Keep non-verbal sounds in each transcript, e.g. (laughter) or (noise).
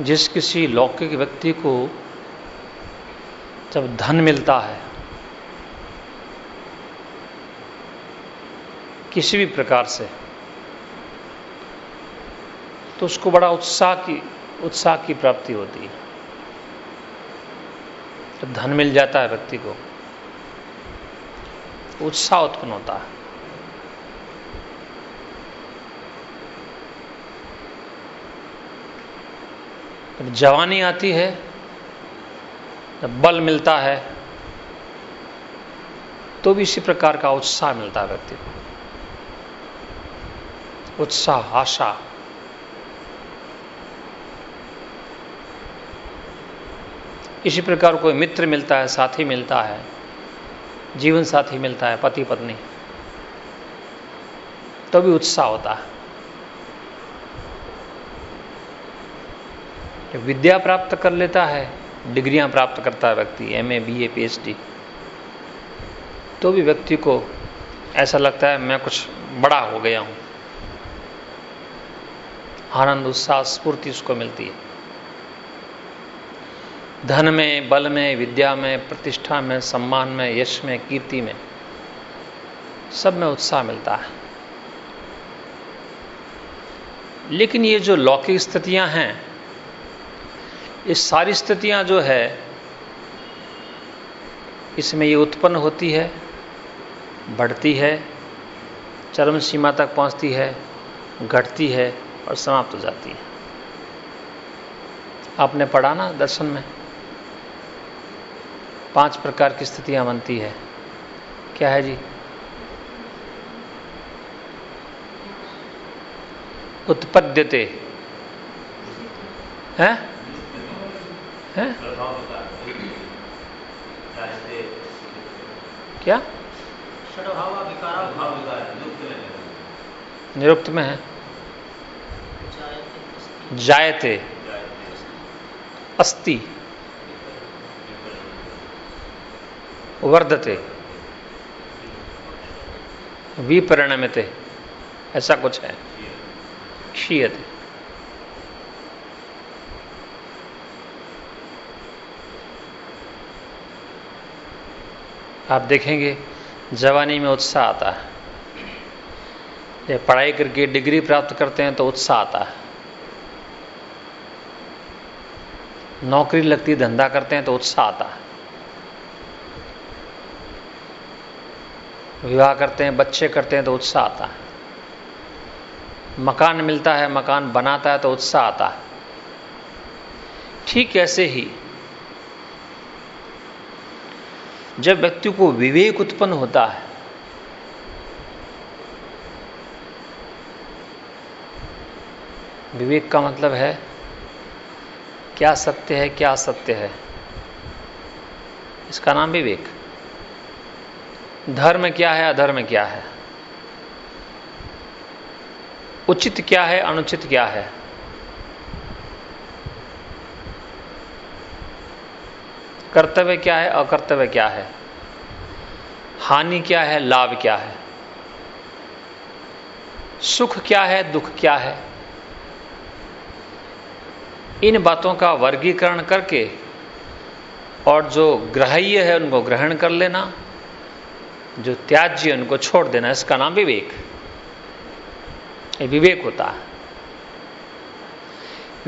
जिस किसी लौकिक व्यक्ति को जब धन मिलता है, किसी भी प्रकार से तो उसको बड़ा उत्साह की उत्साह की प्राप्ति होती है। जब धन मिल जाता है व्यक्ति को, उत्साह उत्पन्न होता है। जब जवानी आती है, जब बल मिलता है तो भी इसी प्रकार का उत्साह मिलता है व्यक्ति को। उत्साह, आशा। इसी प्रकार कोई मित्र मिलता है, साथी मिलता है, जीवन साथी मिलता है, पति पत्नी तो भी उत्साह होता है। विद्या प्राप्त कर लेता है, डिग्रियाँ प्राप्त करता है व्यक्ति M A B A P H D तो भी व्यक्ति को ऐसा लगता है, मैं कुछ बड़ा हो गया हूँ। आनंद, उत्साह, स्फूर्ति उसको मिलती है। धन में, बल में, विद्या में, प्रतिष्ठा में, सम्मान में, यश में, कीर्ति में, सब में उत्साह मिलता है। लेकिन ये जो लौकिक स्थितियाँ हैं ये सारी स्थितियाँ जो है, इसमें ये उत्पन्न होती है, बढ़ती है, चरम सीमा तक पहुँचती है, घटती है और समाप्त हो जाती है। आपने पढ़ा ना दर्शन में? पाँच प्रकार की स्थितियाँ बनती है। क्या है जी? उत्पद्यते। हैं? क्या? निरुक्त में है। जायते। अस्ति। वर्धते। विपरिणमते। ऐसा कुछ है। क्षीयते। आप देखेंगे, जवानी में उत्साह आता है। जब पढ़ाई करके डिग्री प्राप्त करते हैं तो उत्साह आता है। नौकरी लगती धंधा करते हैं तो उत्साह आता है। विवाह करते हैं, बच्चे करते हैं तो उत्साह आता है। मकान मिलता है, मकान बनाता है तो उत्साह आता है। ठीक ऐसे ही जब व्यक्ति को विवेक उत्पन्न होता है, विवेक का मतलब है, क्या सत्य है, क्या असत्य है? इसका नाम विवेक। धर्म क्या है, अधर्म क्या है? उचित क्या है, अनुचित क्या है? कर्तव्य क्या है, अकर्तव्य क्या है? हानि क्या है, लाभ क्या है? सुख क्या है, दुख क्या है? इन बातों का वर्गीकरण करके और जो ग्राह्य है, उनको ग्रहण कर लेना, जो त्याज्य उनको छोड़ देना, इसका नाम विवेक। विवेक होता है।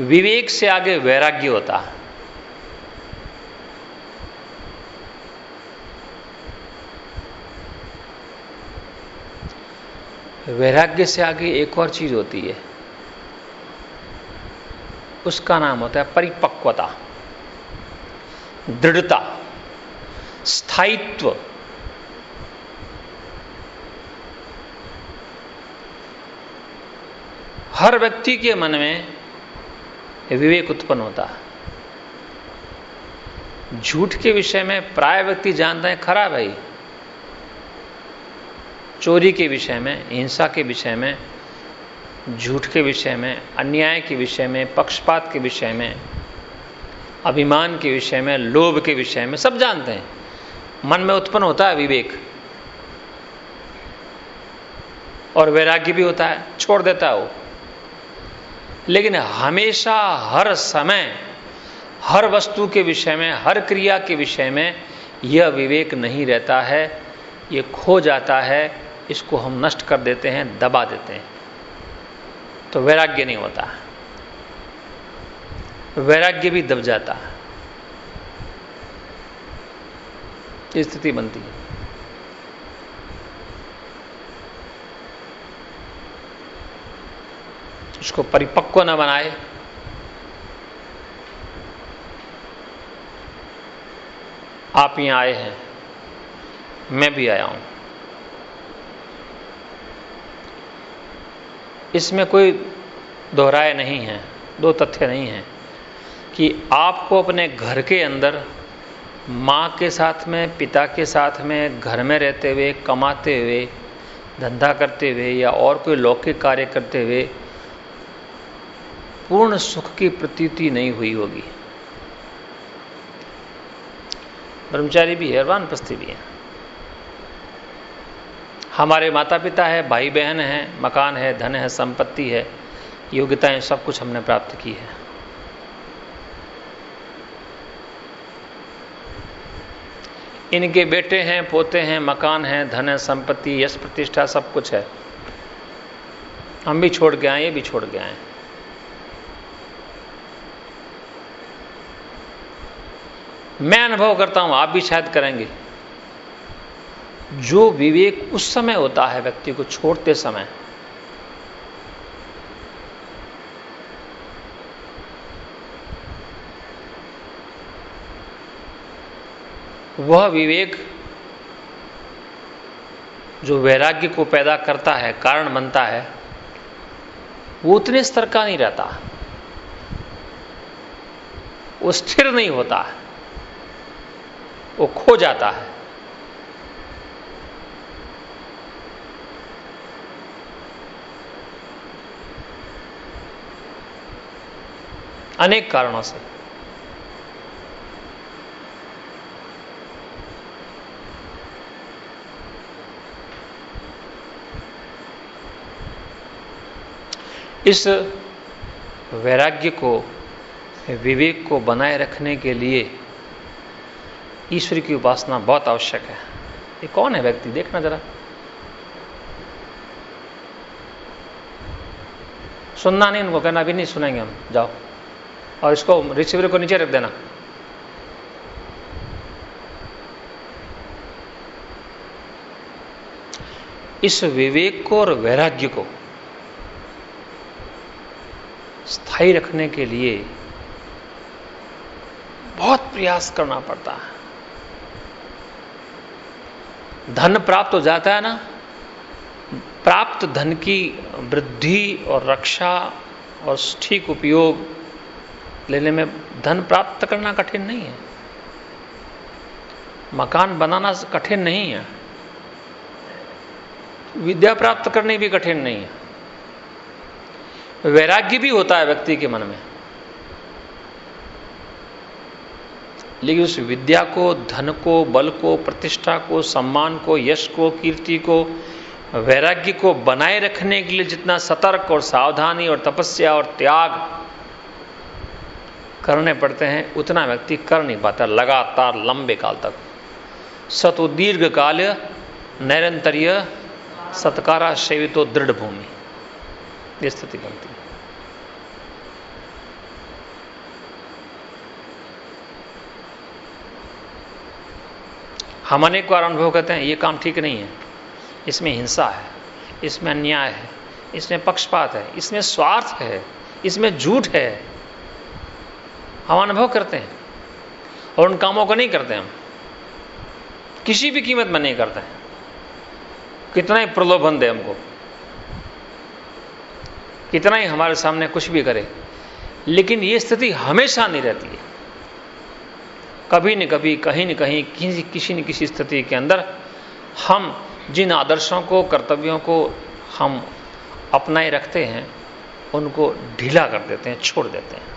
विवेक से आगे वैराग्य होता है। वैराग्य से आगे एक और चीज़ होती है। उसका नाम होता है परिपक्वता, दृढ़ता, स्थायित्व। हर व्यक्ति के मन में विवेक उत्पन्न होता है। झूठ के विषय में प्राय व्यक्ति जानते हैं, खराब है चोरी के विषय में, हिंसा के विषय में, झूठ के विषय में, अन्याय के विषय में, पक्षपात के विषय में, अभिमान के विषय में, लोभ के विषय में, सब जानते हैं। मन में उत्पन्न होता है विवेक। और वैराग्य भी होता है, छोड़ देता है वो। लेकिन हमेशा, हर समय, हर वस्तु के विषय में, हर क्रिया के विषय में, यह विवेक नहीं रहता है, ये खो जाता है इसको हम नष्ट कर देते हैं, दबा देते हैं। तो वैराग्य नहीं होता। वैराग्य भी दब जाता। स्थिति बनती है। उसको परिपक्व न बनाए। आप यहाँ आए हैं। मैं भी आया हूँ। इसमें कोई दोहराए नहीं है, दो तथ्य नहीं है कि आपको अपने घर के अंदर माँ के साथ में, पिता के साथ में, घर में रहते हुए, कमाते हुए, धंधा करते हुए या और कोई लौकिक कार्य करते हुए पूर्ण सुख की प्रतीति नहीं हुई होगी। ब्रह्मचारी भी है वानप्रस्थी भी है। हमारे माता पिता है भाई बहन है, मकान है, धन है, संपत्ति है, योग्यताएँ सब कुछ हमने प्राप्त की है। इनके बेटे हैं, पोते हैं, मकान है, धन है, संपत्ति, यश प्रतिष्ठा सब कुछ है। हम भी छोड़ के आए, ये भी छोड़ के आए। मैं अनुभव करता हूँ, आप भी शायद करेंगे। जो विवेक उस समय होता है व्यक्ति को छोड़ते समय, वह विवेक जो वैराग्य को पैदा करता है, कारण बनता है, वो उतने स्तर का नहीं रहता। वो स्थिर नहीं होता। वो खो जाता है। अनेक कारणों से। इस वैराग्य को, विवेक को बनाए रखने के लिए ईश्वर की उपासना बहुत आवश्यक है। ये कौन है व्यक्ति? देखना जरा। सुनना नहीं, उनको कहना भी नहीं सुनेंगे हम। जाओ। और इसको रिसीवर को नीचे रख देना। इस विवेक को और वैराग्य को स्थायी रखने के लिए बहुत प्रयास करना पड़ता है। धन प्राप्त हो जाता है ना? प्राप्त धन की वृद्धि और रक्षा और ठीक उपयोग लेने में धन प्राप्त करना कठिन नहीं है। मकान बनाना कठिन नहीं है। विद्या प्राप्त करनी भी कठिन नहीं है। वैराग्य भी होता है व्यक्ति के मन में। लेकिन उस विद्या को, धन को, बल को, प्रतिष्ठा को, सम्मान को, यश को, कीर्ति को, वैराग्य को बनाए रखने के लिए जितना सतर्क और सावधानी और तपस्या और त्याग करने पड़ते हैं, उतना व्यक्ति कर नहीं पाता, लगातार, लंबे काल तक। सतो दीर्घ काल नैरंतर्य सत्कारा सेवितो दृढ़ भूमि ये स्थिति बनती है। हम अनेक बार अनुभव करते हैं, ये काम ठीक नहीं है। इसमें हिंसा है, इसमें अन्याय है, इसमें पक्षपात है, इसमें स्वार्थ है, इसमें झूठ है। हम अनुभव करते हैं और उन कामों को नहीं करते हम। किसी भी कीमत में नहीं करते। हैं कितना ही प्रलोभन दे हमको। कितना ही हमारे सामने कुछ भी करे। लेकिन ये स्थिति हमेशा नहीं रहती है। कभी न कभी, कहीं न कहीं, किसी किसी न किसी स्थिति के अंदर हम जिन आदर्शों को, कर्तव्यों को हम अपनाए रखते हैं, उनको ढीला कर देते हैं, छोड़ देते हैं।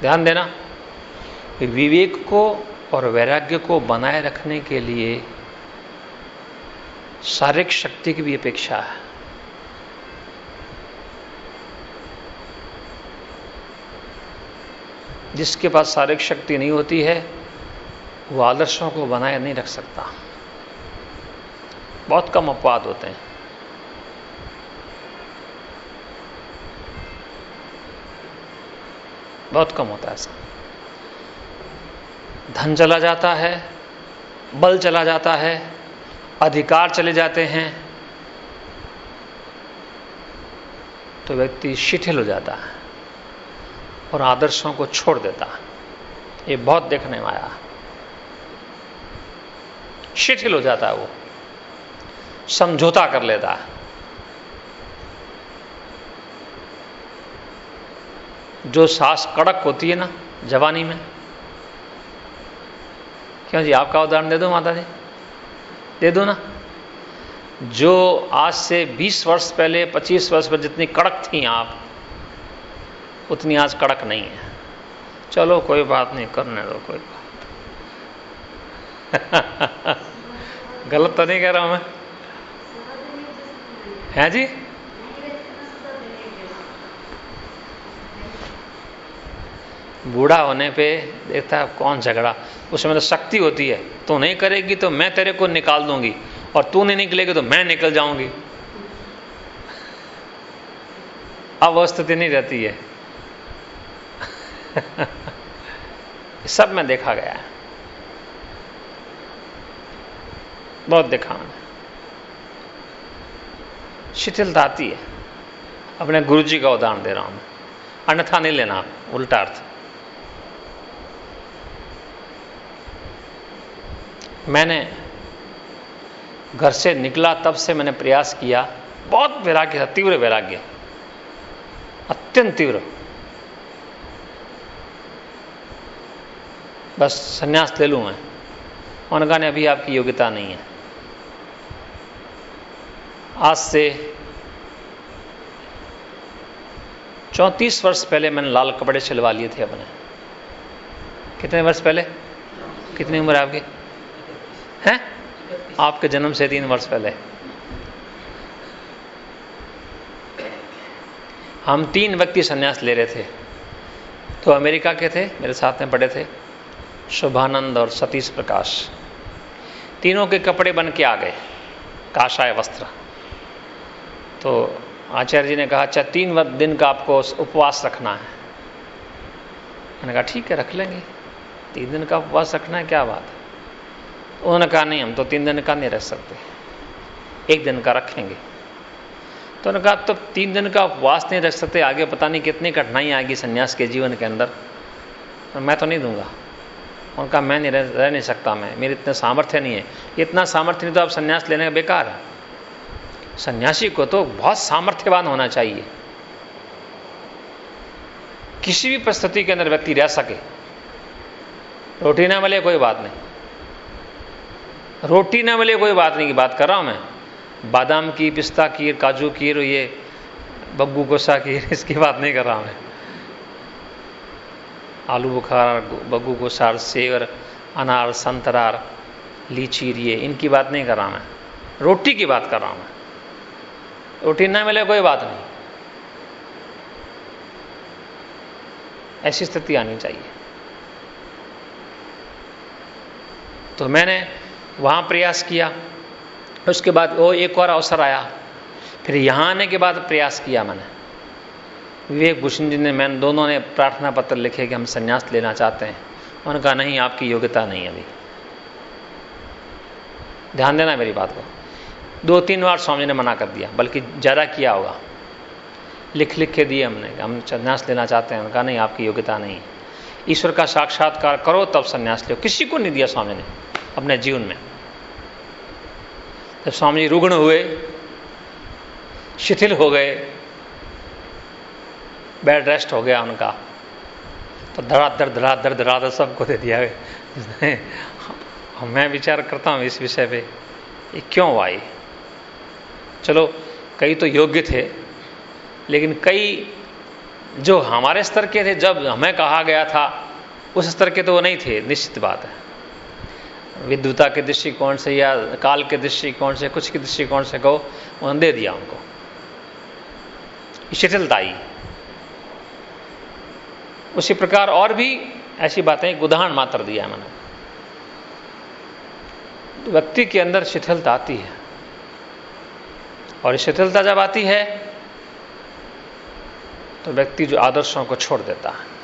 ध्यान देना। विवेक को और वैराग्य को बनाए रखने के लिए शारीरिक शक्ति की भी अपेक्षा है। जिसके पास शारीरिक शक्ति नहीं होती है, वो आदर्शों को बनाए नहीं रख सकता। बहुत कम अपवाद होते हैं। बहुत कम होता है ऐसा। धन चला जाता है, बल चला जाता है, अधिकार चले जाते हैं तो व्यक्ति शिथिल हो जाता है और आदर्शों को छोड़ देता है। ये बहुत देखने में आया। शिथिल हो जाता है वो, समझौता कर लेता है। जो सांस कड़क होती है ना, जवानी में। क्यों जी, आपका उदाहरण दे दो माता जी दे दो ना। जो आज से 20 वर्ष पहले 25 वर्ष पहले जितनी कड़क थी आप, उतनी आज कड़क नहीं है। चलो, कोई बात नहीं, करने दो, कोई बात (laughs) गलत तो नहीं कह रहा हूँ मैं। है जी? बूढ़ा होने पे देखता है, कौन झगड़ा? उसमें तो शक्ति होती है। तू नहीं करेगी तो मैं तेरे को निकाल दूँगी। और तू नहीं निकलेगी तो मैं निकल जाऊँगी। अब वह स्थिति नहीं रहती है। (laughs) सब में देखा गया है। बहुत देखा मैंने शिथिलता आती है। अपने गुरु जी का उदाहरण दे रहा हूँ। मैं अन्यथा नहीं लेना, उल्टा अर्थ। मैंने घर से निकला, तब से मैंने प्रयास किया। बहुत वैराग्य था, तीव्र वैराग्य। अत्यंत तीव्र। बस संन्यास ले लूँ मैं। उन्होंने कहा अभी आपकी योग्यता नहीं है। आज से चौंतीस वर्ष पहले मैंने लाल कपड़े सिलवा लिए थे अपने। कितने वर्ष पहले? कितनी उम्र है आपकी? हैं? आपके जन्म से तीन वर्ष पहले। हम तीन व्यक्ति संन्यास ले रहे थे। तो अमेरिका के थे, मेरे साथ में पढ़े थे। शुभानंद और सतीश प्रकाश। तीनों के कपड़े बन के आ गए, काशाय वस्त्र। तो आचार्य जी ने कहा अच्छा तीन दिन का आपको उपवास रखना है। मैंने कहा, ठीक है, रख लेंगे। तीन दिन का उपवास रखना है, क्या बात है? उन्होंने कहा नहीं हम तो तीन दिन का नहीं रख सकते। एक दिन का रखेंगे। तो उन्होंने कहा तो तीन दिन का उपवास नहीं रख सकते? आगे पता नहीं कितनी कठिनाई आएगी संन्यास के जीवन के अंदर। तो मैं तो नहीं दूँगा। उनका मैं नहीं रह, रह नहीं सकता मैं। मेरे इतने सामर्थ्य नहीं है। इतना सामर्थ्य नहीं तो आप संन्यास लेने का बेकार है। सन्यासी को तो बहुत सामर्थ्यवान होना चाहिए। किसी भी परिस्थिति के अंदर व्यक्ति रह सके। रोटी ना मिले कोई बात नहीं। रोटी ना मिले, कोई बात नहीं की बात कर रहा हूँ मैं। बादाम की, पिस्ता की, काजू की ये बग्गू गोसा की, (laughs) इसकी बात नहीं कर रहा मैं। आलू बुखार, बग्गू गोसार, सेवर, अनार, संतरार, लीची, ये, इनकी बात नहीं कर रहा मैं। रोटी की बात कर रहा हूँ मैं। रोटी ना मिले, कोई बात नहीं। ऐसी स्थिति आनी चाहिए। तो मैंने वहाँ प्रयास किया। उसके बाद वो एक और अवसर आया। फिर यहाँ आने के बाद प्रयास किया मैंने। विवेक भूषण जी ने मैंने दोनों ने प्रार्थना पत्र लिखे कि हम संन्यास लेना चाहते हैं। उन्होंने कहा नहीं, आपकी योग्यता नहीं अभी। ध्यान देना मेरी बात को। दो तीन बार स्वामी ने मना कर दिया, बल्कि ज़्यादा किया होगा। लिख लिख के दिए हमने हम संन्यास लेना चाहते हैं। उनका, नहीं, आपकी योग्यता नहीं ईश्वर का साक्षात्कार करो, तब संन्यास लो। किसी को नहीं दिया स्वामी ने। अपने जीवन में। जब स्वामी जी रुग्ण हुए, शिथिल हो गए, बेड रेस्ट हो गया उनका तो धड़ा धड़ धड़ा धड़ धड़ा दर सबको दे दिया मैं विचार करता हूँ इस विषय पे, ये क्यों आई चलो, कई तो योग्य थे, लेकिन कई जो हमारे स्तर के थे, जब हमें कहा गया था, उस स्तर के तो वो नहीं थे, निश्चित बात है। विद्वता के दृष्टिकोण से या काल के दृष्टिकोण से, कुछ के दृष्टिकोण से कहो, उन्होंने दे दिया उनको शिथिलता आई उसी प्रकार और भी ऐसी बातें उदाहरण मात्र दिया मैंने। व्यक्ति के अंदर शिथिलता आती है। और शिथिलता जब आती है तो व्यक्ति जो आदर्शों को छोड़ देता है।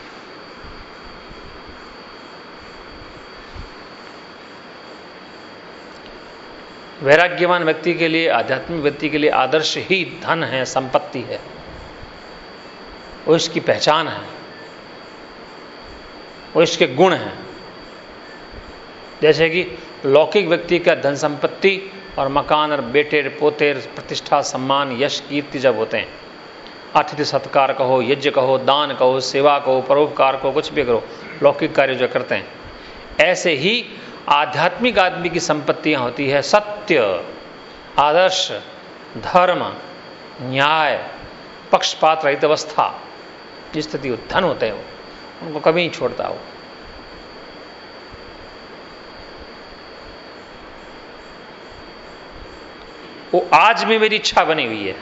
वैराग्यवान व्यक्ति के लिए, आध्यात्मिक व्यक्ति के लिए आदर्श ही धन है, संपत्ति है। वो इसकी पहचान है। वो इसके गुण हैं। जैसे कि लौकिक व्यक्ति का धन संपत्ति और मकान और बेटे, पोते, प्रतिष्ठा, सम्मान, यश, कीर्ति जब होते हैं, अतिथि सत्कार कहो, यज्ञ कहो, दान कहो, सेवा कहो, परोपकार कहो, कुछ भी करो, लौकिक कार्य जो करते हैं, ऐसे ही आध्यात्मिक आदमी की संपत्तियाँ होती है, सत्य, आदर्श, धर्म, न्याय पक्षपात रहित अवस्था जिस स्थिति धन होते हैं वो, उनको कभी नहीं छोड़ता हो वो आज भी मेरी इच्छा बनी हुई है।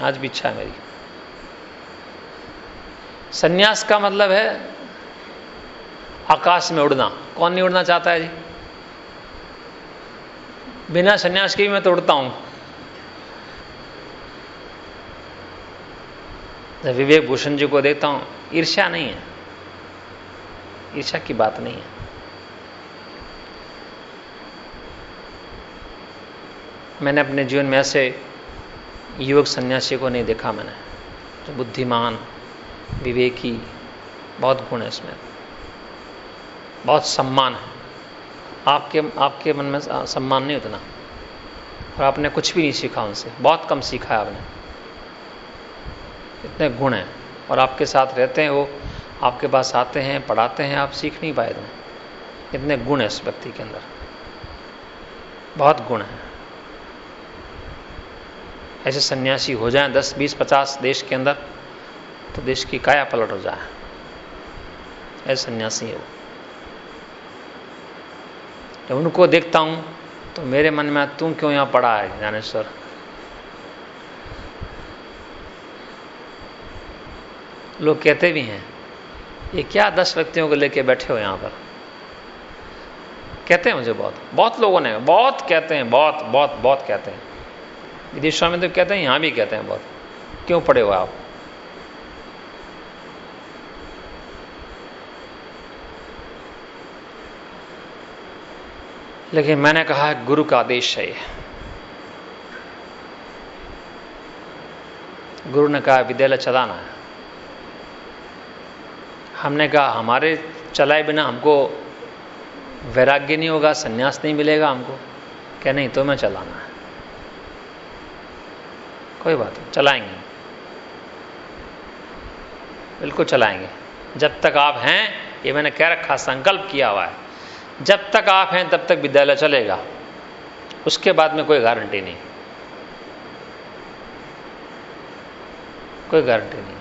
आज भी इच्छा है मेरी। सन्यास का मतलब है आकाश में उड़ना। कौन नहीं उड़ना चाहता है जी? बिना सन्यास के भी मैं तो उड़ता हूँ। विवेक भूषण जी को देखता हूँ, ईर्ष्या नहीं है। ईर्ष्या की बात नहीं है। मैंने अपने जीवन में ऐसे युवक सन्यासी को नहीं देखा मैंने, जो बुद्धिमान विवेकी, बहुत गुण है इसमें। बहुत सम्मान है। आपके आपके मन में सम्मान नहीं उतना। और आपने कुछ भी नहीं सीखा उनसे। बहुत कम सीखा है आपने। इतने गुण हैं। और आपके साथ रहते हैं वो, आपके पास आते हैं, पढ़ाते हैं, आप सीख नहीं पाए तुम इतने गुण हैं इस व्यक्ति के अंदर। बहुत गुण हैं। ऐसे सन्यासी हो जाएँ दस, बीस, पचास देश के अंदर। तो देश की काया पलट हो जाए। ऐसे सन्यासी है वो। जब उनको देखता हूँ तो मेरे मन में, तू क्यों यहाँ पड़ा है, ज्ञानेश्वर? लोग कहते भी हैं, ये क्या दस व्यक्तियों को लेके बैठे हो यहाँ पर? कहते हैं मुझे बहुत। बहुत लोगों ने, बहुत कहते हैं, बहुत बहुत बहुत कहते हैं। विदेश स्वामी तो कहते हैं, यहाँ भी कहते हैं बहुत। क्यों पड़े हो आप? लेकिन मैंने कहा, गुरु का आदेश है गुरु ने कहा, विद्यालय चलाना है। हमने कहा, हमारे चलाए बिना हमको वैराग्य नहीं होगा, संन्यास नहीं मिलेगा हमको। क्या नहीं तो मैं चलाना है। कोई बात नहीं, चलाएँगे। बिल्कुल चलाएँगे। जब तक आप हैं, ये मैंने कह रखा, संकल्प किया हुआ है। जब तक आप हैं, तब तक विद्यालय चलेगा। उसके बाद में कोई गारंटी नहीं। कोई गारंटी नहीं।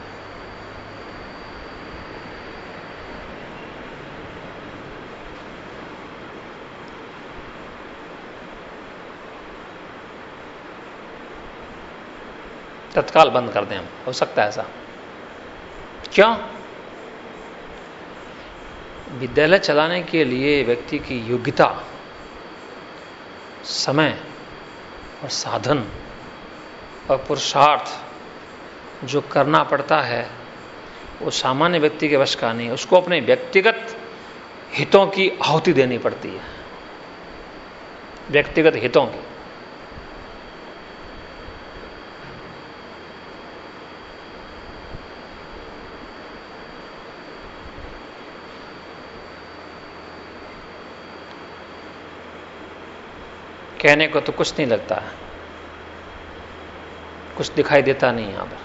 तत्काल बंद कर दें हम। हो सकता है ऐसा। क्यों? विद्यालय चलाने के लिए व्यक्ति की योग्यता, समय और साधन और पुरुषार्थ जो करना पड़ता है, वो सामान्य व्यक्ति के वश का नहीं उसको अपने व्यक्तिगत हितों की आहुति देनी पड़ती है। व्यक्तिगत हितों की। कहने को तो कुछ नहीं लगता। कुछ दिखाई देता नहीं यहाँ पर।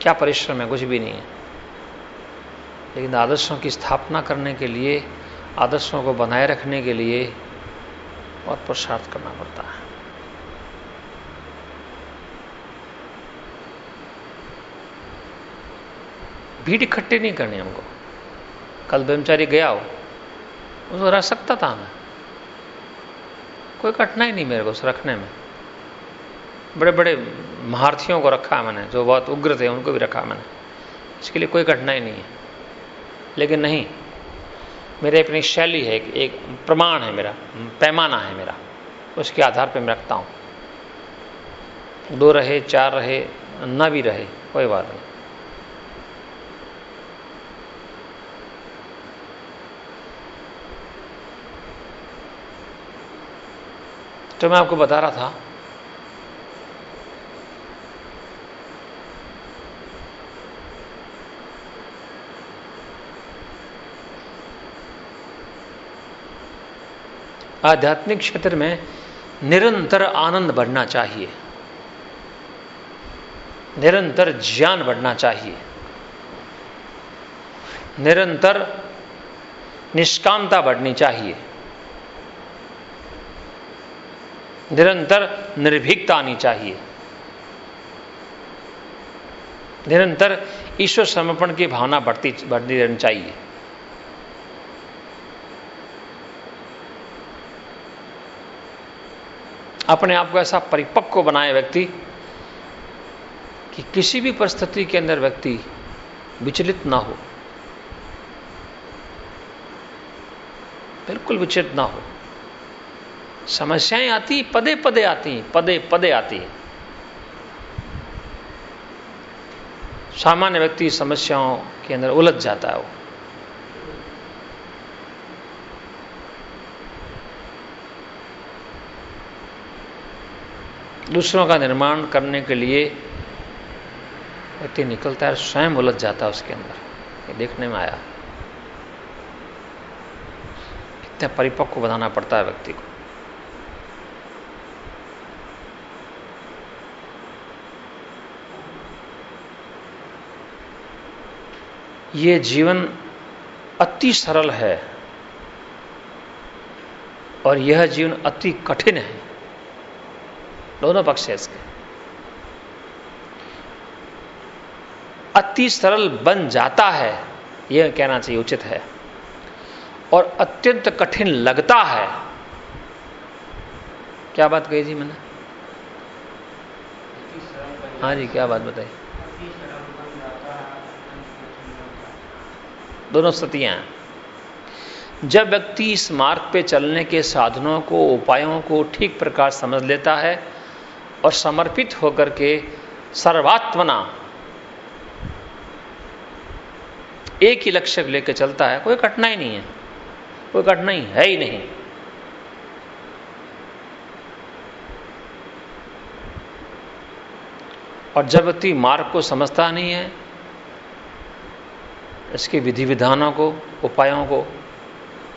क्या परिश्रम है? कुछ भी नहीं है। लेकिन आदर्शों की स्थापना करने के लिए, आदर्शों को बनाए रखने के लिए और पुरुषार्थ करना पड़ता है। भीड़ इकट्ठी नहीं करनी हमको। कल ब्रह्मचारी गया हो, उसको रह सकता था मैं। कोई कठिनाई नहीं मेरे को उस रखने में। बड़े बड़े महारथियों को रखा मैंने, जो बहुत उग्र थे, उनको भी रखा मैंने। इसके लिए कोई कठिनाई नहीं है। लेकिन नहीं, मेरे अपनी शैली है, एक प्रमाण है मेरा, पैमाना है मेरा। उसके आधार पर मैं रखता हूँ। दो रहे, चार रहे, न भी रहे, कोई बात नहीं। तो मैं आपको बता रहा था। आध्यात्मिक क्षेत्र में निरंतर आनंद बढ़ना चाहिए। निरंतर ज्ञान बढ़ना चाहिए। निरंतर निष्कामता बढ़नी चाहिए। निरंतर निर्भीकता आनी चाहिए। निरंतर ईश्वर समर्पण की भावना बढ़ती बढ़ती रहनी चाहिए। अपने आप को ऐसा परिपक्व बनाए व्यक्ति कि किसी भी परिस्थिति के अंदर व्यक्ति विचलित ना हो। बिल्कुल विचलित ना हो। समस्याएँ आती पदे पदे आती पदे पदे आती। सामान्य व्यक्ति समस्याओं के अंदर उलझ जाता है वो। दूसरों का निर्माण करने के लिए व्यक्ति निकलता है स्वयं उलझ जाता है उसके अंदर। ये देखने में आया। कितने परिपक्व बनाना पड़ता है व्यक्ति को। ये जीवन अति सरल है और यह जीवन अति कठिन है। दोनों पक्ष है इसके। अति सरल बन जाता है, यह कहना चाहिए उचित है, और अत्यंत कठिन लगता है। क्या बात कही जी मैंने? हाँ जी, क्या बात बताई? दोनों स्थितियाँ जब व्यक्ति इस मार्ग पे चलने के साधनों को, उपायों को ठीक प्रकार समझ लेता है और समर्पित होकर के सर्वात्मना एक ही लक्ष्य लेकर चलता है, कोई कठिनाई नहीं है। कोई कठिनाई है ही नहीं। और जब व्यक्ति मार्ग को समझता नहीं है इसके विधि विधानों को, उपायों को,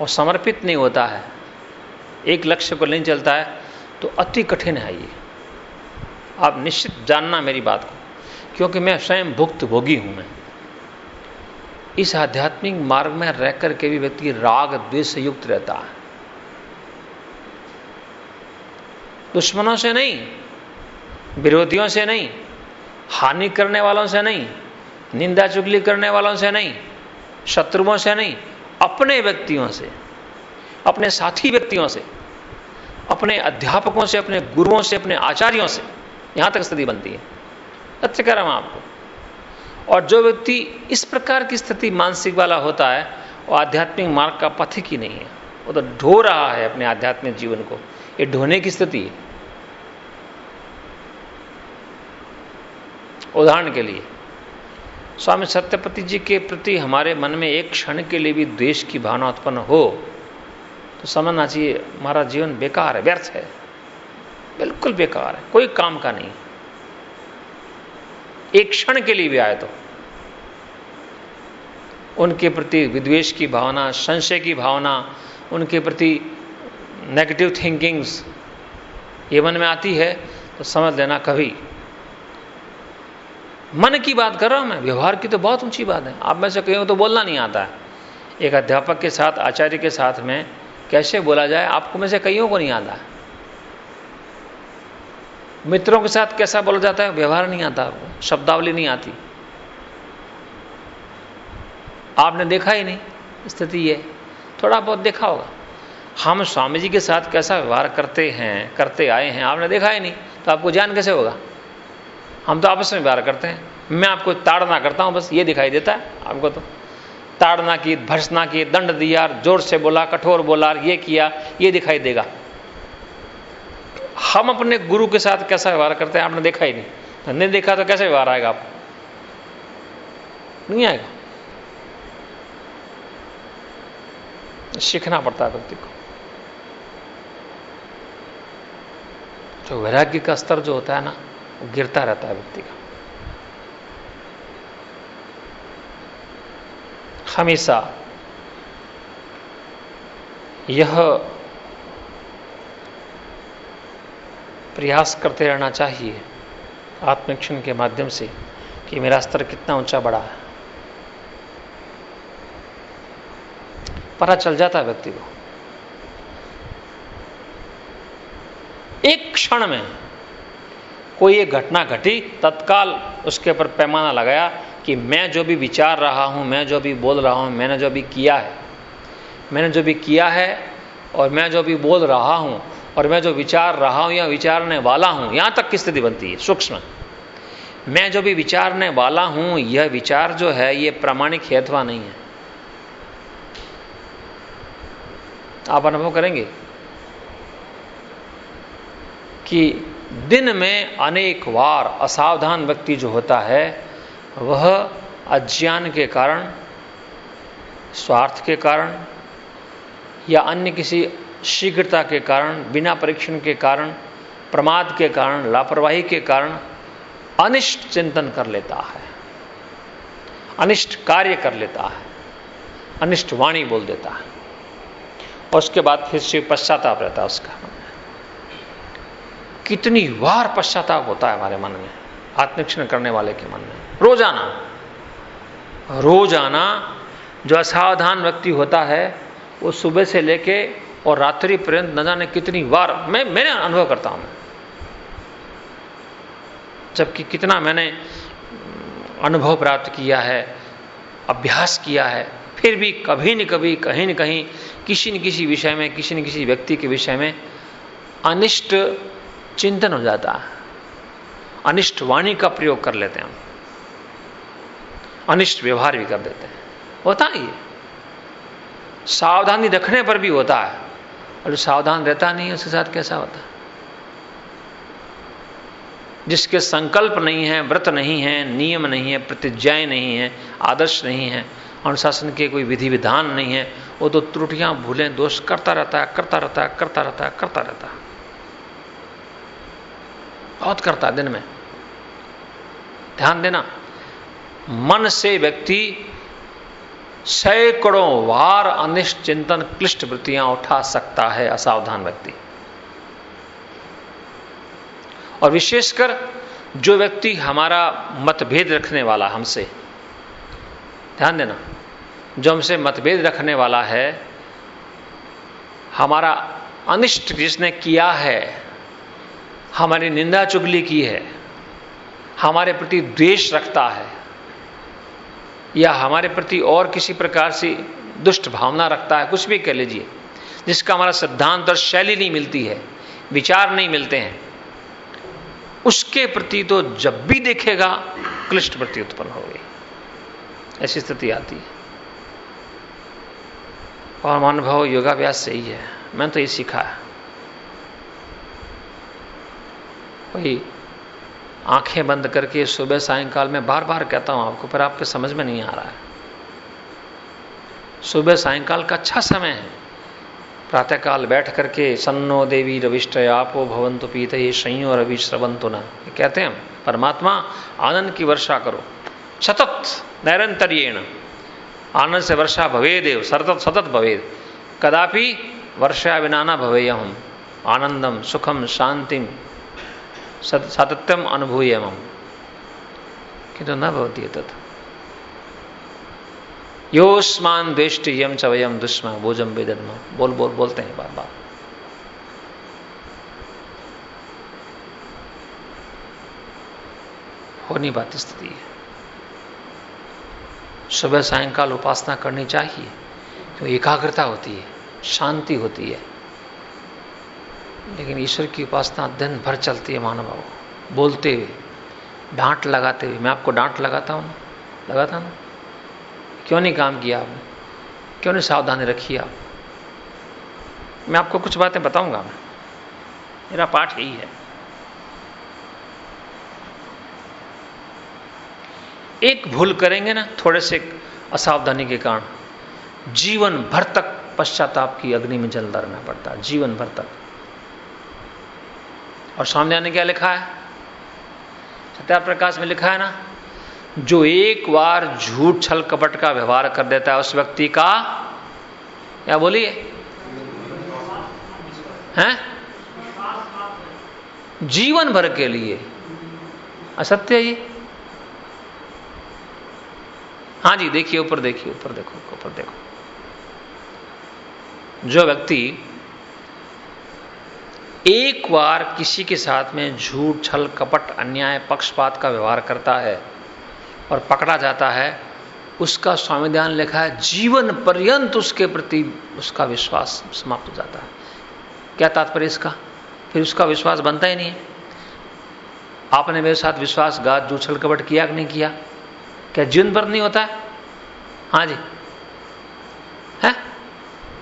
और समर्पित नहीं होता है। एक लक्ष्य को नहीं चलता है तो अति कठिन है ये। आप निश्चित जानना मेरी बात को, क्योंकि मैं स्वयं भुक्त भोगी हूँ मैं। इस आध्यात्मिक मार्ग में रह कर के भी व्यक्ति राग, द्वेष युक्त रहता है। दुश्मनों से नहीं, विरोधियों से नहीं, हानि करने वालों से नहीं निंदा चुगली करने वालों से नहीं, शत्रुओं से नहीं, अपने व्यक्तियों से, अपने साथी व्यक्तियों से, अपने अध्यापकों से, अपने गुरुओं से, अपने आचार्यों से यहाँ तक स्थिति बनती है। सत्य कह रहा हूँ आपको। और जो व्यक्ति इस प्रकार की स्थिति मानसिक वाला होता है, वो आध्यात्मिक मार्ग का पथिक ही नहीं है। वो तो ढो रहा है अपने आध्यात्मिक जीवन को। ये ढोने की स्थिति है। उदाहरण के लिए स्वामी सत्यपति जी के प्रति हमारे मन में एक क्षण के लिए भी द्वेष की भावना उत्पन्न हो तो समझना चाहिए हमारा जीवन बेकार है, व्यर्थ है। बिल्कुल बेकार है, कोई काम का नहीं। एक क्षण के लिए भी आए तो। उनके प्रति विद्वेश की भावना, संशय की भावना, उनके प्रति नेगेटिव थिंकिंग्स ये मन में आती है तो समझ लेना कभी मन की बात कर रहा हूँ मैं, व्यवहार की तो बहुत ऊँची बात है। आप में से कहीं तो बोलना नहीं आता है। एक अध्यापक के साथ, आचार्य के साथ में कैसे बोला जाए, आपको में से कईयों को नहीं आता मित्रों के साथ कैसा बोला जाता है, व्यवहार नहीं आता आपको शब्दावली नहीं आती। आपने देखा ही नहीं, स्थिति ये। थोड़ा बहुत देखा होगा। हम स्वामी जी के साथ कैसा व्यवहार करते हैं, करते आए हैं, आपने देखा ही नहीं तो आपको ज्ञान कैसे होगा? हम तो आपस में व्यवहार करते हैं। मैं आपको ताड़ना करता हूँ, बस ये दिखाई देता है आपको तो। ताड़ना की, भर्सना की, दंड दिया, ज़ोर से बोला, कठोर बोला, ये किया, ये दिखाई देगा। हम अपने गुरु के साथ कैसा व्यवहार करते हैं, आपने देखा ही नहीं। नहीं देखा तो कैसे व्यवहार आएगा आप नहीं आएगा। सीखना पड़ता है व्यक्ति को। तो वैराग्य का स्तर जो होता है ना वो गिरता रहता है व्यक्ति का। हमेशा यह प्रयास करते रहना चाहिए आत्मनिरीक्षण के माध्यम से कि मेरा स्तर कितना ऊँचा बड़ा है। पता चल जाता है व्यक्ति को। एक क्षण में कोई एक घटना घटी, तत्काल उसके ऊपर पैमाना लगाया कि मैं जो भी विचार रहा हूँ, मैं जो भी बोल रहा हूँ, मैंने जो भी किया है, मैंने जो भी किया है और मैं जो भी बोल रहा हूँ और मैं जो विचार रहा हूँ या विचारने वाला हूँ, यहाँ तक की स्थिति बनती है? सूक्ष्म। मैं जो भी विचारने वाला हूँ, यह विचार जो है यह प्रामाणिक है अथवा नहीं है। आप अनुभव करेंगे कि दिन में अनेक बार असावधान व्यक्ति जो होता है, वह अज्ञान के कारण, स्वार्थ के कारण, या अन्य किसी शीघ्रता के कारण, बिना परीक्षण के कारण, प्रमाद के कारण, लापरवाही के कारण, अनिष्ट चिंतन कर लेता है। अनिष्ट कार्य कर लेता है। अनिष्ट वाणी बोल देता है। और उसके बाद फिर से पश्चाताप रहता है उसका। कितनी बार पश्चाताप होता है हमारे मन में आत्मनिरीक्षण करने वाले के मन में। रोज़ाना रोज़ाना जो असावधान व्यक्ति होता है, वो सुबह से लेके और रात्रि पर्यंत न जाने कितनी बार मैं, मैंने अनुभव करता हूँ। जबकि कितना मैंने अनुभव प्राप्त किया है, अभ्यास किया है, फिर भी कभी न कभी, कहीं न कहीं, किसी न किसी विषय में, किसी न किसी व्यक्ति के विषय में अनिष्ट चिंतन हो जाता। है अनिष्ट वाणी का प्रयोग कर लेते हैं हम। अनिष्ट व्यवहार भी कर देते हैं। होता ही है। सावधानी रखने पर भी होता है। और जो सावधान रहता नहीं है, उसके साथ कैसा होता है? जिसके संकल्प नहीं है, व्रत नहीं है, नियम नहीं है, प्रतिज्ञाएँ नहीं है, आदर्श नहीं है, अनुशासन के कोई विधि विधान नहीं है, वो तो त्रुटियाँ, भूलें, दोष करता रहता है, करता रहता है, करता रहता है, करता रहता है। बहुत करता दिन में। ध्यान देना, मन से व्यक्ति सैकड़ों वार अनिष्ट चिंतन क्लिष्ट वृत्तियाँ उठा सकता है, असावधान व्यक्ति। और विशेषकर जो व्यक्ति हमारा मतभेद रखने वाला हमसे, ध्यान देना, जो हमसे मतभेद रखने वाला है, हमारा अनिष्ट जिसने किया है हमारी निंदा चुगली की है, हमारे प्रति द्वेष रखता है, या हमारे प्रति और किसी प्रकार से दुष्ट भावना रखता है, कुछ भी कह लीजिए, जिसका हमारा सिद्धांत और शैली नहीं मिलती है, विचार नहीं मिलते हैं, उसके प्रति तो जब भी देखेगा, क्लिष्ट प्रति उत्पन्न हो गई ऐसी स्थिति आती है। और अनुभव योगाभ्यास से ही है। मैंने तो ये सीखा है। वही आँखें बंद करके सुबह सायंकाल में बार बार कहता हूँ आपको, पर आपके समझ में नहीं आ रहा है। सुबह सायंकाल का अच्छा समय है। प्रातःकाल बैठ करके, सन्नो देवी रविष्ट आपो भवंतु पीत ये संयो रवि श्रवंतु न। कहते हैं परमात्मा आनंद की वर्षा करो। सतत, नैरंतर्येण। आनंद से वर्षा भवे देव सतत सतत भवेद। कदापि वर्षा विना न भवे हम आनंदम, सुखम, शांतिम। सातत्यम अनुभूयम किंतु न भवती तथा योस्मान द्वेष्ट यम चवयम दुष्मा भोजम वेदनमा बोल बोल बोलते हैं बार बार। होनी बात स्थिति है। सुबह सायंकाल उपासना करनी चाहिए क्यों एकाग्रता होती है, शांति होती है। लेकिन ईश्वर की उपासना दिन भर चलती है मानव भाव बोलते हुए, डांट लगाते हुए। मैं आपको डांट लगाता हूँ लगाता ना? क्यों नहीं काम किया आपने? क्यों नहीं सावधानी रखी आप? मैं आपको कुछ बातें बताऊँगा मैं। मेरा पाठ यही है। एक भूल करेंगे ना, थोड़े से असावधानी के कारण। जीवन भर तक पश्चाताप की अग्नि में जलता रहना पड़ता है। जीवन भर तक। और सामने आने क्या लिखा है। सत्या प्रकाश में लिखा है ना, जो एक बार झूठ छल कपट का व्यवहार कर देता है उस व्यक्ति का, क्या बोलिए? हैं? जीवन भर के लिए। असत्य ये। हाँ जी, देखिए, ऊपर देखिए, ऊपर देखो ऊपर देखो। जो व्यक्ति एक बार किसी के साथ में झूठ छल कपट अन्याय पक्षपात का व्यवहार करता है और पकड़ा जाता है उसका संविधान लिखा है जीवन पर्यंत उसके प्रति उसका विश्वास समाप्त हो जाता है। क्या तात्पर्य इसका? फिर उसका विश्वास बनता ही नहीं है। आपने मेरे साथ विश्वासघात झूठ छल कपट किया कि नहीं किया? क्या जीवन भर नहीं होता है? हाँ जी। है?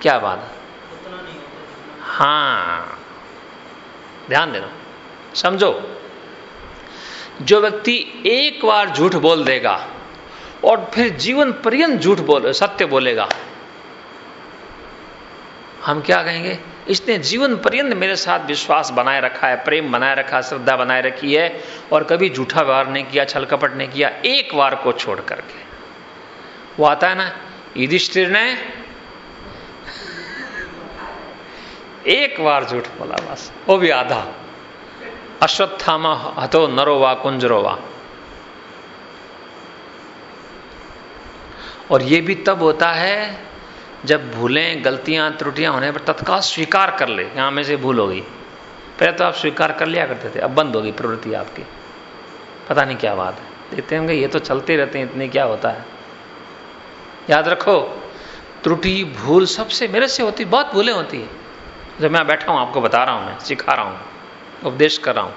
क्या बात है? हाँ। ध्यान देना। समझो, जो व्यक्ति एक बार झूठ बोल देगा और फिर जीवन पर्यंत झूठ बोल, सत्य बोलेगा, हम क्या कहेंगे? इसने जीवन पर्यंत मेरे साथ विश्वास बनाए रखा है, प्रेम बनाए रखा श्रद्धा बनाए रखी है और कभी झूठा व्यवहार नहीं किया छल कपट नहीं किया, एक बार को छोड़ करके। वो आता है ना युधिष्ठिर ने एक बार झूठ बोला बस। वो भी आधा। अश्वत्थामा हतो नरोवा कुंजरोवा और ये भी तब होता है जब भूलें, गलतियाँ, त्रुटियाँ होने पर तत्काल स्वीकार कर ले। यहाँ में से भूल हो गई। पहले तो आप स्वीकार कर लिया करते थे, अब बंद होगी प्रवृत्ति आपकी। पता नहीं क्या बात है। देखते होंगे, ये तो चलते रहते हैं, इतने क्या होता है। याद रखो, त्रुटि, भूल सबसे मेरे से होती, बहुत भूलें होती है। जब मैं बैठा हूँ, आपको बता रहा हूँ, मैं सिखा रहा हूँ, उपदेश कर रहा हूँ,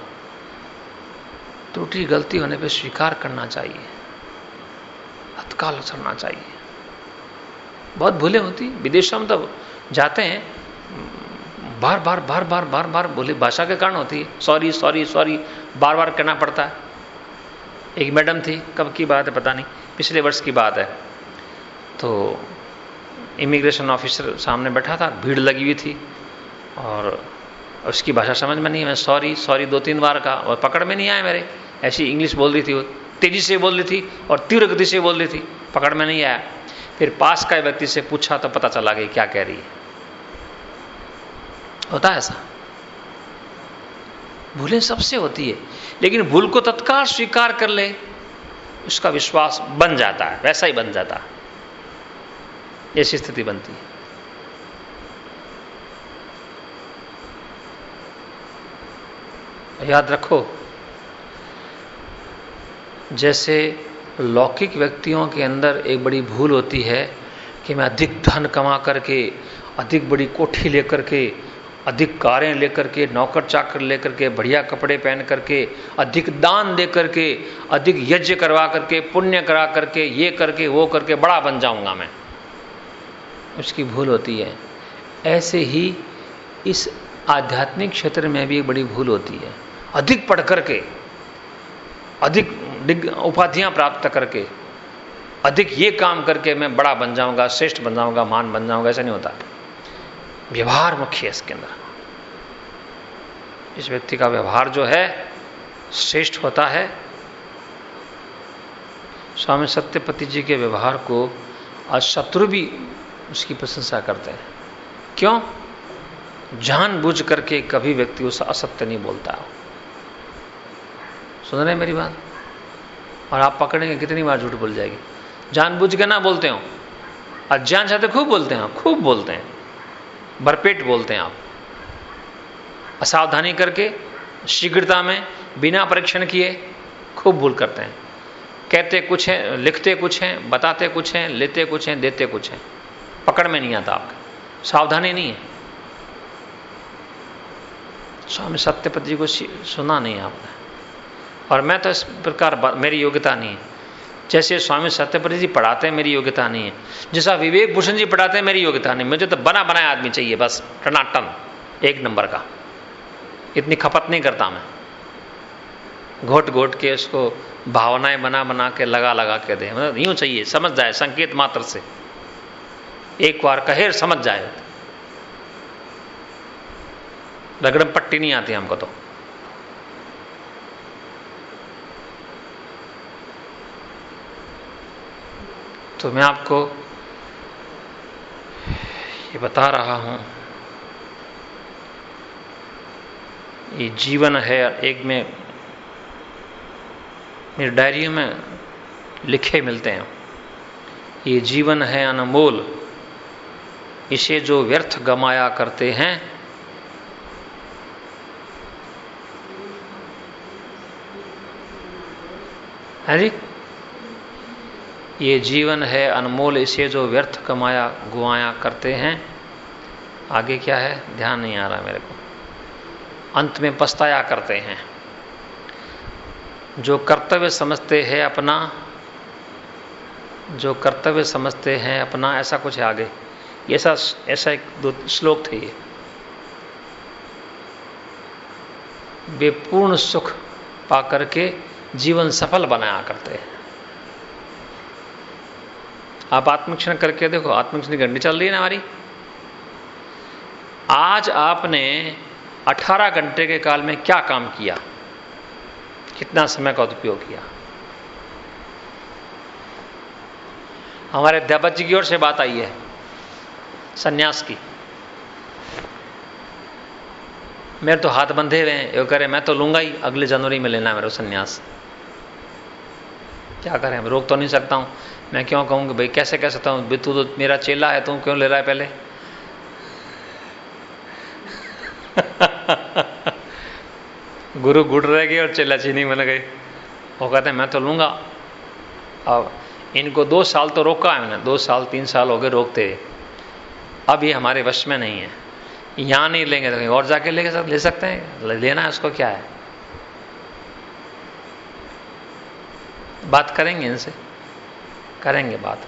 त्रुटि गलती होने पे स्वीकार करना चाहिए तत्काल उछलना चाहिए। बहुत भूलें होती, विदेशों में तो जाते हैं, बार बार बार बार बार बार बोले, भाषा के कारण होती है सॉरी सॉरी सॉरी बार बार कहना पड़ता। है एक मैडम थी, कब की बात है पता नहीं, पिछले वर्ष की बात है। तो इमिग्रेशन ऑफिसर सामने बैठा था, भीड़ लगी हुई थी और उसकी भाषा समझ में नहीं, मैं सॉरी सॉरी दो तीन बार का और पकड़ में नहीं आया मेरे। ऐसी इंग्लिश बोल रही थी वो, तेज़ी से बोल रही थी और तीव्र गति से बोल रही थी, पकड़ में नहीं आया। फिर पास का व्यक्ति से पूछा तो पता चला कि क्या कह रही है। होता है ऐसा? भूलें सबसे होती है। लेकिन भूल को तत्काल स्वीकार कर ले, उसका विश्वास बन जाता है, वैसा ही बन जाता है। ऐसी स्थिति बनती है। याद रखो, जैसे लौकिक व्यक्तियों के अंदर एक बड़ी भूल होती है कि मैं अधिक धन कमा करके, अधिक बड़ी कोठी लेकर के, अधिक कारें लेकर के, नौकर चाकर लेकर के, बढ़िया कपड़े पहन करके, अधिक दान दे करके, अधिक यज्ञ करवा करके, पुण्य करा करके, ये करके, वो करके बड़ा बन जाऊँगा मैं। उसकी भूल होती है। ऐसे ही इस आध्यात्मिक क्षेत्र में भी एक बड़ी भूल होती है। अधिक पढ़ करके, अधिक उपाधियाँ प्राप्त करके, अधिक ये काम करके मैं बड़ा बन जाऊँगा, श्रेष्ठ बन जाऊँगा मान बन जाऊँगा, ऐसा नहीं होता। व्यवहार मुख्य है इसके अंदर। इस व्यक्ति का व्यवहार जो है, श्रेष्ठ होता है। स्वामी सत्यपति जी के व्यवहार को आज शत्रु भी उसकी प्रशंसा करते हैं। क्यों? जानबूझ करके कभी व्यक्ति उस असत्य नहीं बोलता। सुन रहे मेरी बात? और आप पकड़ेंगे, कितनी बार झूठ बोल जाएगी? जानबूझ के ना बोलते हो। अज्ञान से तो खूब बोलते हैं खूब बोलते हैं। भरपेट बोलते हैं आप। असावधानी करके, शीघ्रता में, बिना परीक्षण किए, खूब भूल करते हैं। कहते कुछ हैं, लिखते कुछ हैं, बताते कुछ हैं, लेते कुछ हैं, देते कुछ हैं। पकड़ में नहीं आता आपका। सावधानी नहीं है। स्वामी सत्यपति जी को सुना नहीं आपने। और मैं तो इस प्रकार मेरी योग्यता नहीं है। जैसे स्वामी सत्यपति जी पढ़ाते हैं, मेरी योग्यता नहीं है। जैसा विवेक भूषण जी पढ़ाते हैं, मेरी योग्यता नहीं। मुझे तो बना बनाया आदमी चाहिए, बस टनाटन, एक नंबर का। इतनी खपत नहीं करता मैं। घोट घोट के उसको भावनाएँ बना बना के, लगा लगा के दे। मतलब यूँ चाहिए, समझ जाए, संकेत मात्र से। एक बार कहे, समझ जाए। रगड़म पट्टी नहीं आती हमको तो। तो मैं आपको ये बता रहा हूँ। ये जीवन है, एक में मेरी डायरी में लिखे मिलते हैं। ये जीवन है अनमोल। इसे जो व्यर्थ गमाया करते हैं जी ये जीवन है अनमोल, इसे जो व्यर्थ कमाया, गुआया करते हैं। आगे क्या है? ध्यान नहीं आ रहा मेरे को। अंत में पछताया करते हैं। जो कर्तव्य समझते हैं अपना, जो कर्तव्य समझते हैं अपना, ऐसा कुछ है आगे। ऐसा ऐसा एक दो श्लोक थे ये। वे पूर्ण सुख पा करके जीवन सफल बनाया करते हैं। आप आत्मक्षण करके देखो, आत्मक्षण की घंटी चल रही है ना हमारी। आज आपने 18 घंटे के काल में क्या काम किया? कितना समय का उपयोग किया? हमारे अध्यापक जी की ओर से बात आई है, सन्यास की। मेरे तो हाथ बंधे हुए हैं ये करे मैं तो लूँगा ही, अगले जनवरी में लेना है मेरा सन्यास। क्या करें, रोक तो नहीं सकता हूँ। मैं क्यों कहूँ कि भाई, कैसे कह सकता हूँ? तू तो मेरा चेला है, तू क्यों ले रहा है पहले? (laughs) गुरु गुड़ रह गए और चेला चीनी बन गए वो कहते हैं, मैं तो लूँगा। अब इनको दो साल तो रोका है मैंने, दो साल, तीन साल हो गए रोकते। अब ये हमारे वश में नहीं है। यहाँ नहीं लेंगे तो और जाके लेके ले सकते हैं? लेना है उसको, क्या है? बात करेंगे इनसे। करेंगे बात।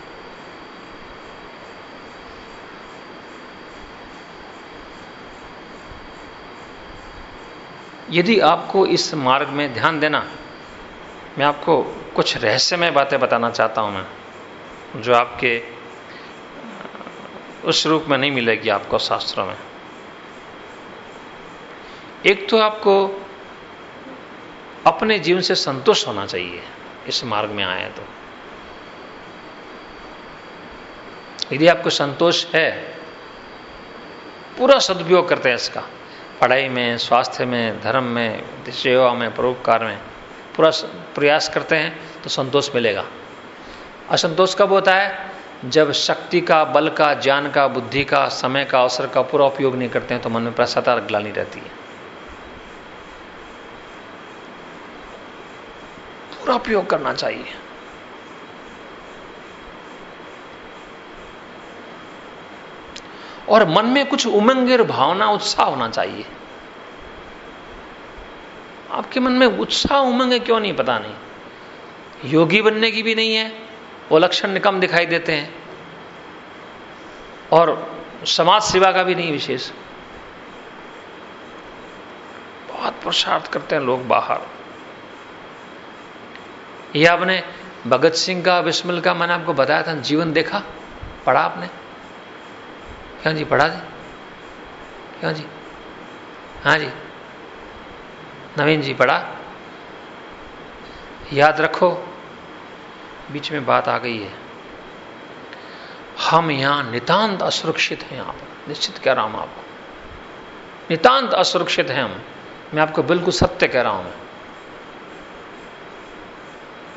यदि आपको इस मार्ग में ध्यान देना, मैं आपको कुछ रहस्यमय बातें बताना चाहता हूँ मैं, जो आपके उस रूप में नहीं मिलेगी आपको शास्त्रों में। एक तो आपको अपने जीवन से संतुष्ट होना चाहिए, इस मार्ग में आए तो। यदि आपको संतोष है, पूरा सदुपयोग करते हैं इसका। पढ़ाई में, स्वास्थ्य में, धर्म में, सेवा में, परोपकार में पूरा प्रयास करते हैं तो संतोष मिलेगा। असंतोष कब होता है? जब शक्ति का, बल का, ज्ञान का, बुद्धि का, समय का, अवसर का पूरा उपयोग नहीं करते हैं तो मन में प्रसन्नता ग्लानी रहती है। पूरा उपयोग करना चाहिए। और मन में कुछ उमंग और भावना, उत्साह होना चाहिए। आपके मन में उत्साह, उमंग है, क्यों नहीं? पता नहीं। योगी बनने की भी नहीं है, वो लक्षण निकम दिखाई देते हैं। और समाज सेवा का भी नहीं विशेष। बहुत पुरुषार्थ करते हैं लोग बाहर। ये आपने भगत सिंह का बिस्मिल का मैंने आपको बताया था, जीवन देखा, पढ़ा आपने? क्यों जी, पढ़ा जी क्यों जी? हाँ जी। नवीन जी, पढ़ा। याद रखो, बीच में बात आ गई है। हम यहाँ नितांत असुरक्षित हैं पर निश्चित कह रहा हूँ आपको। नितांत असुरक्षित हैं हम। मैं आपको बिल्कुल सत्य कह रहा हूँ।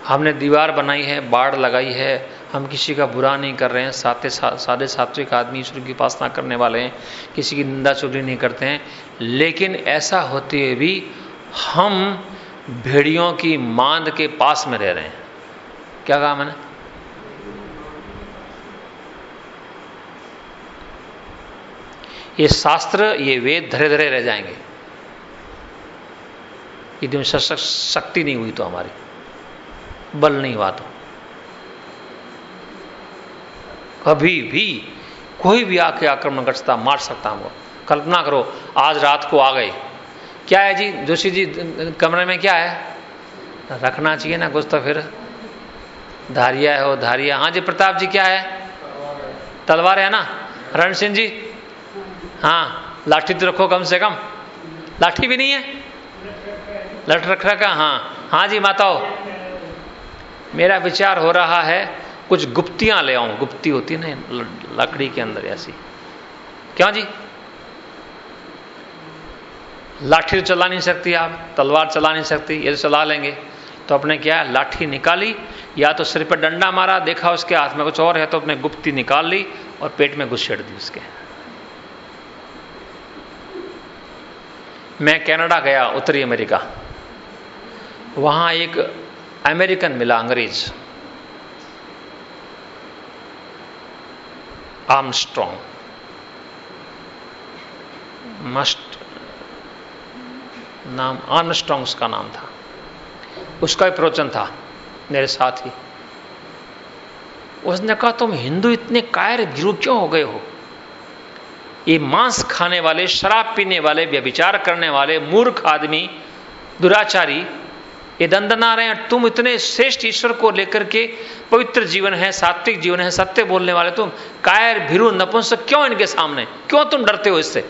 हमने दीवार बनाई है, बाढ़ लगाई है हम किसी का बुरा नहीं कर रहे हैं साते सा, सादे सात्विक आदमी ईश्वर की उपासना करने वाले हैं किसी की निंदा चुगली नहीं करते हैं। लेकिन ऐसा होते हुए भी हम भेड़ियों की मांद के पास में रह रहे हैं। क्या कहा मैंने? ये शास्त्र ये वेद धरे धरे रह जाएँगे। यदि शक्ति नहीं हुई तो हमारी। बल नहीं हुआ तो। कभी भी कोई भी आके आक्रमण कर सकता मार सकता हमको कल्पना करो, आज रात को आ गए। क्या है जी, जोशी जी, कमरे में क्या है? रखना चाहिए ना कुछ तो फिर। धारिया है धारिया। हाँ जी, प्रताप जी क्या है? तलवार है ना? रण सिंह जी? हाँ लाठी तो रखो कम से कम। लाठी भी नहीं है? लट रख रखा हाँ। हाँ जी, माताओ। मेरा विचार हो रहा है कुछ गुप्तियाँ ले आऊँ। गुप्ती होती है ना, लकड़ी के अंदर ऐसी। क्यों जी? लाठी तो चला नहीं सकती आप, तलवार चला नहीं सकती, ये तो चला लेंगे। तो अपने क्या लाठी निकाली, या तो सिर पर डंडा मारा, देखा उसके हाथ में कुछ और है तो अपने गुप्ती निकाल ली और पेट में घुसेड़ दी उसके। मैं कनाडा गया, उत्तरी अमेरिका। वहाँ एक अमेरिकन मिला, अंग्रेज़। आर्मस्ट्रॉन्ग मस्ट नाम आर्मस्ट्रॉन्ग उसका नाम था। उसका भी प्रवचन था, मेरे साथ। ही उसने कहा, तुम हिंदू इतने कायर गिरू क्यों हो गए हो? ये मांस खाने वाले, शराब पीने वाले, व्यभिचार करने वाले, मूर्ख आदमी, दुराचारी ये रहे हैं तुम इतने श्रेष्ठ ईश्वर को लेकर के पवित्र जीवन है, सात्विक जीवन है, सत्य बोलने वाले तुम कायर, भिरु, नपुंसक क्यों इनके सामने? क्यों तुम डरते हो इससे?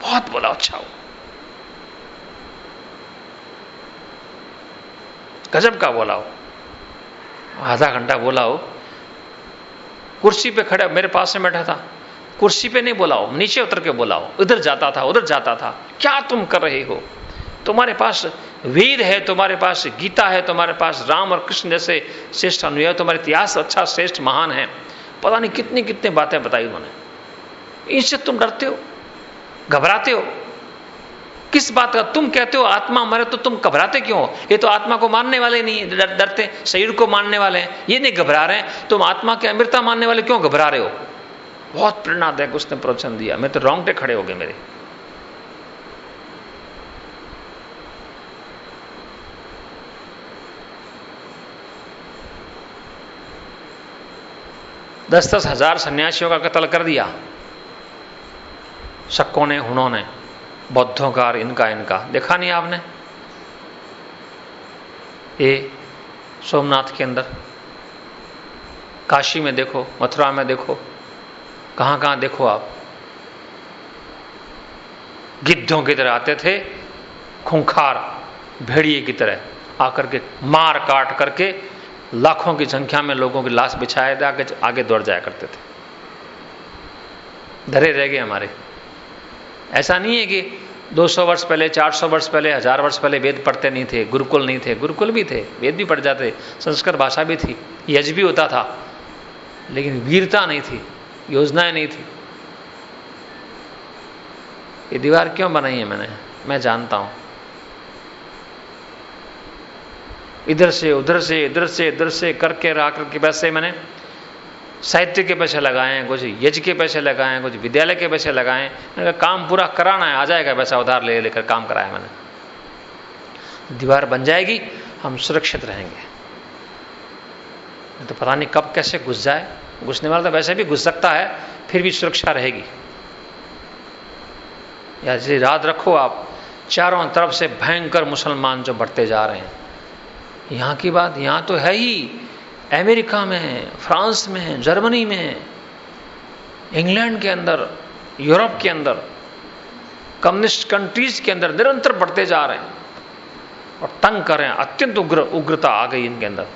बहुत बोला अच्छा हो। गजब का बोला हो। आधा घंटा बोला हो। कुर्सी पे खड़े, मेरे पास में बैठा था। कुर्सी पे नहीं बोला हो, नीचे उतर के बोला हो। उधर जाता था, उधर जाता था। क्या तुम कर रहे हो? तुम्हारे पास वेद है तुम्हारे पास गीता है तुम्हारे पास राम और कृष्ण जैसे श्रेष्ठ अनुय तुम्हारे इतिहास अच्छा श्रेष्ठ महान है। पता नहीं कितनी कितनी बातें बताई उन्होंने। इनसे तुम डरते हो? घबराते हो? किस बात का तुम कहते हो आत्मा मरे तो तुम घबराते क्यों हो? ये तो आत्मा को मानने वाले नहीं डर, डरते शरीर को मानने वाले हैं। ये नहीं घबरा रहे हैं तुम आत्मा की अमृता मानने वाले क्यों घबरा रहे हो? बहुत प्रेरणादायक उसने प्रवचन दिया। मैं तो रोंगटे खड़े हो गए मेरे। दस दस हज़ार सन्यासियों का कत्ल कर दिया। शक्कों ने, हुनों ने, बौद्धों का और इनका इनका। देखा नहीं आपने? ये सोमनाथ के अंदर। काशी में देखो, मथुरा में देखो। कहाँ कहाँ देखो आप? गिद्धों की तरह आते थे, खुंखार, भेड़िए की तरह आकर के मार काट करके लाखों की संख्या में लोगों की लाश बिछाए आगे आगे दौड़ जाया करते थे। धरे रह गए हमारे। ऐसा नहीं है कि 200 वर्ष पहले 400 वर्ष पहले, हज़ार वर्ष पहले वेद पढ़ते नहीं थे, गुरुकुल नहीं थे, गुरुकुल भी थे, वेद भी पढ़ जाते, संस्कृत भाषा भी थी, यज भी होता था, लेकिन वीरता नहीं थी, योजनाएँ नहीं थी। ये दीवार क्यों बनाई है मैंने? मैं जानता हूँ। इधर से, उधर से, इधर से इधर से, करके रा करके पैसे मैंने साहित्य के पैसे लगाए हैं, कुछ यज के पैसे लगाए हैं, कुछ विद्यालय के पैसे लगाए हैं। काम पूरा कराना है, आ जाएगा पैसा उधार ले, लेकर काम कराया मैंने। दीवार बन जाएगी, हम सुरक्षित रहेंगे। तो पता नहीं कब कैसे घुस जाए, घुसने वाला तो वैसे भी घुस सकता है, फिर भी सुरक्षा रहेगी। या याद रखो आप, चारों तरफ़ से भयंकर मुसलमान जो बढ़ते जा रहे हैं। यहाँ की बात यहाँ तो है ही। अमेरिका में है फ्रांस में है जर्मनी में है इंग्लैंड के अंदर, यूरोप के अंदर, कम्युनिस्ट कंट्रीज़ के अंदर निरंतर बढ़ते जा रहे हैं और तंग कर रहे हैं। अत्यंत उग्र, उग्रता आ गई इनके अंदर।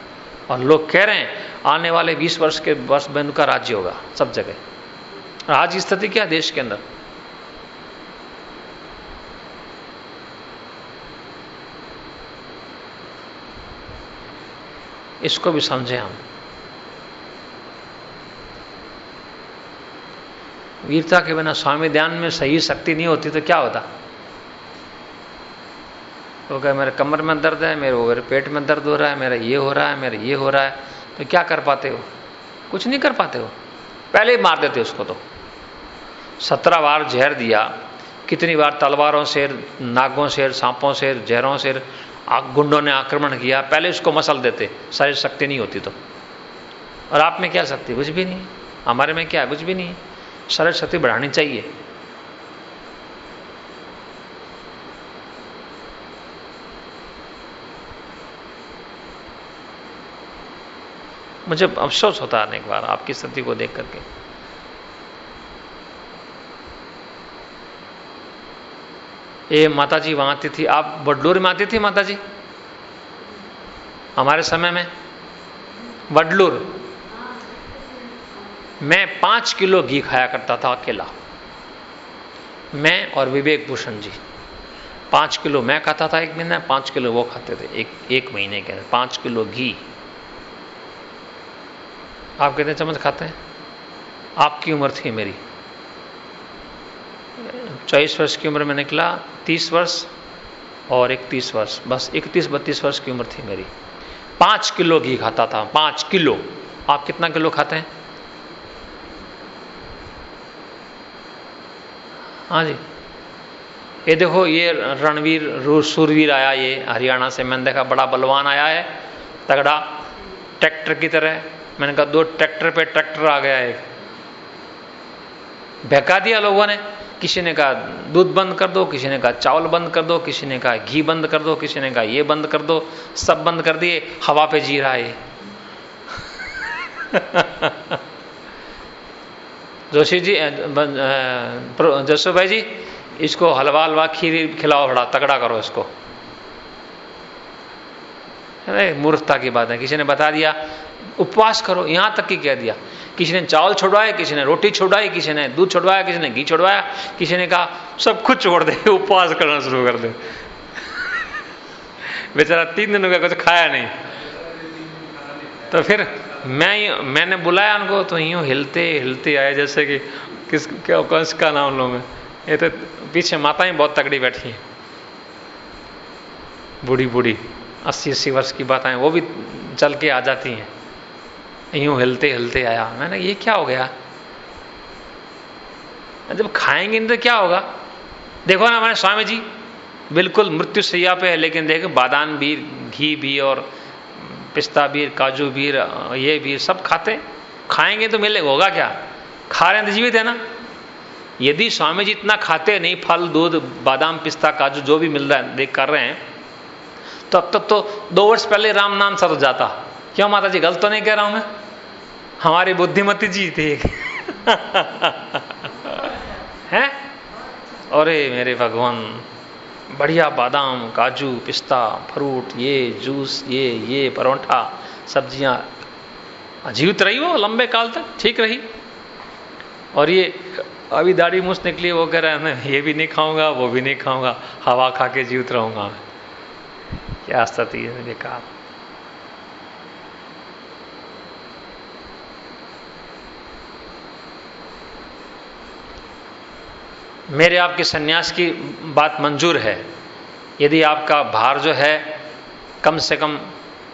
और लोग कह रहे हैं, आने वाले 20 वर्ष के वर्ष में उनका राज्य होगा, सब जगह। आज स्थिति क्या देश के अंदर? इसको भी समझे हम। वीरता के बिना स्वामी ध्यान में सही शक्ति नहीं होती तो क्या होता? तो क्या मेरे कमर में दर्द है, मेरे मेरे पेट में दर्द हो रहा है, मेरा ये हो रहा है, मेरा ये हो रहा है। तो क्या कर पाते हो? कुछ नहीं कर पाते हो। पहले ही मार देते उसको तो। सत्रह बार जहर दिया, कितनी बार तलवारों से, नागों से, सांपों से, जहरों से गुंडों ने आक्रमण किया, पहले उसको मसल देते सारी शक्ति नहीं होती तो। और आप में क्या शक्ति? कुछ भी नहीं। हमारे में क्या कुछ भी नहीं। शरीर शक्ति बढ़ानी चाहिए। मुझे अफसोस होता है एक बार आपकी स्थिति को देख करके। ये माता जी वहाँ आती थी। आप बडलोर में आती थी माता जी हमारे समय में? वडलूर मैं पाँच किलो घी खाया करता था अकेला। मैं और विवेक भूषण जी। पाँच किलो मैं खाता था एक महीना, पाँच किलो वो खाते थे। एक एक महीने के अंदर पाँच किलो घी। आप कितने चम्मच खाते हैं? आपकी उम्र थी मेरी। चौबीस वर्ष की उम्र में निकला, तीस वर्ष और इकतीस वर्ष, बस इकतीस बत्तीस वर्ष की उम्र थी मेरी। पाँच किलो घी खाता था, पाँच किलो। आप कितना किलो खाते हैं? हाँ जी। ये देखो, ये रणवीर सूरवीर आया ये, हरियाणा से। मैंने देखा बड़ा बलवान आया है, तगड़ा ट्रैक्टर की तरह। मैंने कहा, दो ट्रैक्टर पे ट्रैक्टर आ गया है बहका दिया लोगों ने। किसी ने कहा, दूध बंद कर दो, किसी ने कहा, चावल बंद कर दो, किसी ने कहा, घी बंद कर दो, किसी ने कहा, ये बंद कर दो, सब बंद कर दिए, हवा पे जी रहा है (laughs) जोशी जी जोशो भाई जी, इसको हलवा हलवा खीर खिलाओ बड़ा, तगड़ा करो इसको। मूर्खता की बात है, किसी ने बता दिया, उपवास करो, यहाँ तक की कह दिया। किसी ने चावल छोड़वाया, किसी ने रोटी छोड़वाई, किसी ने दूध छोड़वाया, किसी ने घी छोड़वाया, किसी ने कहा, सब कुछ छोड़ दे, (laughs) उपवास करना शुरू कर दे। (laughs) बेचारा तीन दिनों का कुछ खाया नहीं। तो फिर मैं मैंने बुलाया उनको तो यूँ हिलते हिलते आए, जैसे कि किस, क्या, कंस का नाम लो मैं। ये तो पीछे माताएँ बहुत तगड़ी बैठी हैं। बूढ़ी बूढ़ी अस्सी अस्सी वर्ष की बात वो भी चल के आ जाती हैं। यूँ हिलते हिलते आया। मैंने ये क्या हो गया? जब खाएँगे तो क्या होगा? देखो ना हमारे स्वामी जी बिल्कुल मृत्यु सैया पे है, लेकिन देखो, बादाम भी घी भी और पिस्ता बीर, काजू बीर, ये बीर सब खाते खाएँगे तो मिलेगा, होगा क्या? खा रहे हैं तो जीवित है ना? यदि स्वामी जी इतना खाते नहीं, फल, दूध, बादाम, पिस्ता, काजू, जो भी मिल रहा है, देख कर रहे हैं तो अब तक तो दो वर्ष पहले राम नाम सर जाता। क्यों माता जी गलत तो नहीं कह रहा हूँ मैं? हमारी बुद्धिमती जी थे (laughs) हैं? अरे मेरे भगवान, बढ़िया बादाम, काजू, पिस्ता, फ्रूट, ये, जूस, ये ये, परोठा, सब्ज़ियाँ। जीवित रही वो लंबे काल तक, ठीक रही। और ये, अभी दाढ़ी मुझ निकली, वो कह रहा है, मैं ये भी नहीं खाऊँगा, वो भी नहीं खाऊँगा, हवा खा के जीवित रहूँगा क्या स्थिति है बेकार मेरे आपके सन्यास की बात मंजूर है। यदि आपका भार जो है कम से कम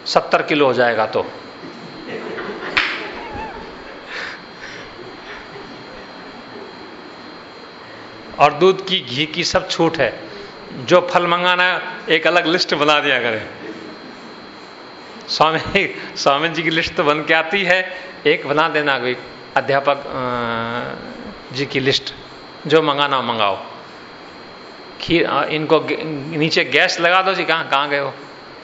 सत्तर किलो हो जाएगा तो। और दूध की, घी की सब छूट है। जो फल मंगाना एक अलग लिस्ट बना दिया करें। स्वामी स्वामी जी की लिस्ट तो बन के आती है। एक बना देना अध्यापक जी की लिस्ट। जो मंगाना मंगाओ। खीर इनको नीचे गैस लगा दो जी, कहाँ कहाँ गए हो?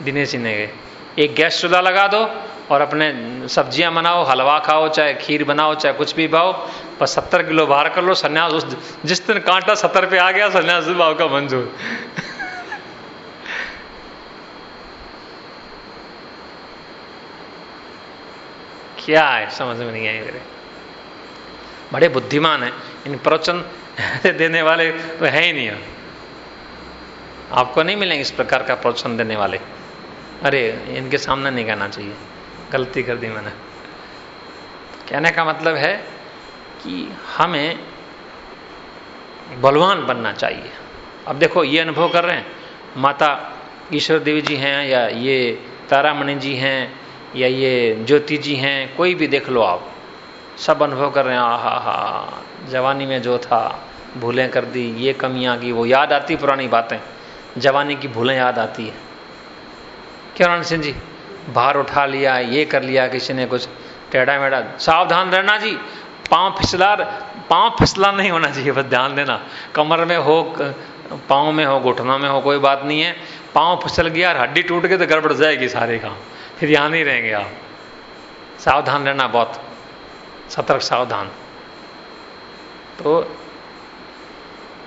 दिनेश जी ने गए एक गैस चूल्हा लगा दो और अपने सब्ज़ियाँ बनाओ, हलवा खाओ, चाहे खीर बनाओ, चाहे कुछ भी भाओ बस सत्तर किलो बाहर कर लो, सन्यास उस जिस दिन कांटा सत्तर पे आ गया, सन्यास भाव का मंजूर. (laughs) क्या है, समझ में नहीं आई मेरे। बड़े बुद्धिमान है। इन प्रवचन (laughs) देने वाले तो है ही नहीं आपको नहीं मिलेंगे इस प्रकार का प्रोत्साहन देने वाले। अरे, इनके सामने नहीं कहना चाहिए। गलती कर दी मैंने। कहने का मतलब है कि हमें बलवान बनना चाहिए। अब देखो, ये अनुभव कर रहे हैं। माता ईश्वर देवी जी हैं, या ये तारामणि जी हैं, या ये ज्योति जी हैं, कोई भी देख लो आप। सब अनुभव कर रहे हैं, आहा हा, जवानी में जो था। भूलें कर दी, ये कमियाँ की वो याद आती पुरानी बातें। जवानी की भूलें याद आती है। क्यों नारायण सिंह जी? भार उठा लिया, ये कर लिया, किसी ने कुछ टेढ़ा मेढ़ा। सावधान रहना जी, पाँव फिसला पाँव फिसला नहीं होना चाहिए, बस ध्यान देना। कमर में हो, पाँव में हो, घुटनों में हो, कोई बात नहीं है। पाँव फिसल गया हड्डी टूट गई तो गड़बड़ जाएगी सारे काम। फिर यहाँ नहीं रहेंगे आप। सावधान रहना बहुत। सतर्क सावधान। तो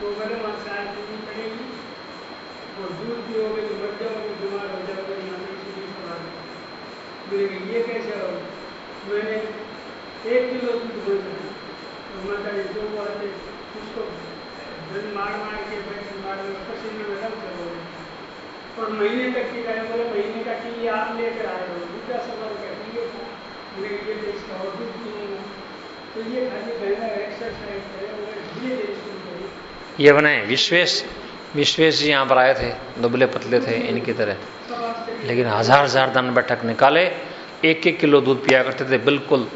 तो बोले वहाँ से आज पीनी पड़ेगी और दूध पियोगे तो मर जाओगे बीमार हो जाओगे पे इसीलिए सवाल मेरे ये कैसे हो? मैंने एक किलो दूध बोल तो माता जी जो बोलते उसको धन मार मार के बैठ मार पसीने में लग करो और महीने तक की करें बोले, महीने का की आप लेकर आए हो? दूसरा सवाल क्या ये था मेरे लिए तो इसका और दूध पीऊँगा तो ये खाली पहला एक्सरसाइज करे और शुरू करें ये बनाए विश्वेश। विश्वेश जी यहाँ पर आए थे, दुबले पतले थे इनकी तरह। लेकिन हज़ार हज़ार दंड बैठक निकाले एक एक किलो दूध पिया करते थे, बिल्कुल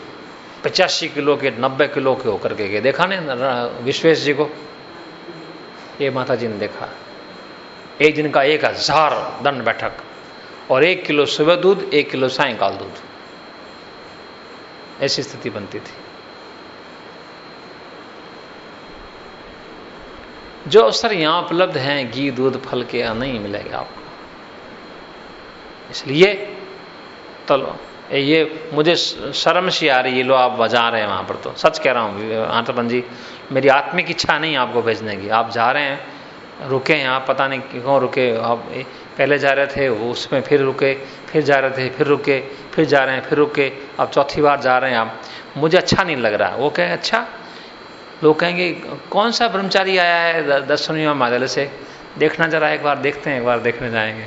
पचासी किलो के, नब्बे किलो के होकर के गए। देखा ने, विश्वेश जी को? ये माता जी ने देखा। एक दिन का एक हज़ार दंड बैठक और एक किलो सुबह दूध, एक किलो सायकाल दूध। ऐसी स्थिति बनती थी। जो अवसर यहाँ उपलब्ध हैं घी दूध फल के यहाँ नहीं मिलेगा आपको। इसलिए तो ये मुझे शर्म सी आ रही है लो, आप बजा रहे हैं वहाँ पर तो। सच कह रहा हूँ आंतरपन जी, मेरी आत्मिक इच्छा नहीं आपको भेजने की। आप जा रहे हैं, रुके यहाँ पता नहीं क्यों रुके, आप पहले जा रहे थे, वो उसमें फिर रुके, फिर जा रहे थे, फिर रुके, फिर जा रहे हैं, फिर रुके, अब चौथी बार जा रहे हैं आप। मुझे अच्छा नहीं लग रहा। वो कहें अच्छा लोग कहेंगे, कौन सा ब्रह्मचारी आया है दर्शनी मादल से? देखना जरा एक बार, देखते हैं, एक बार देखने जाएँगे।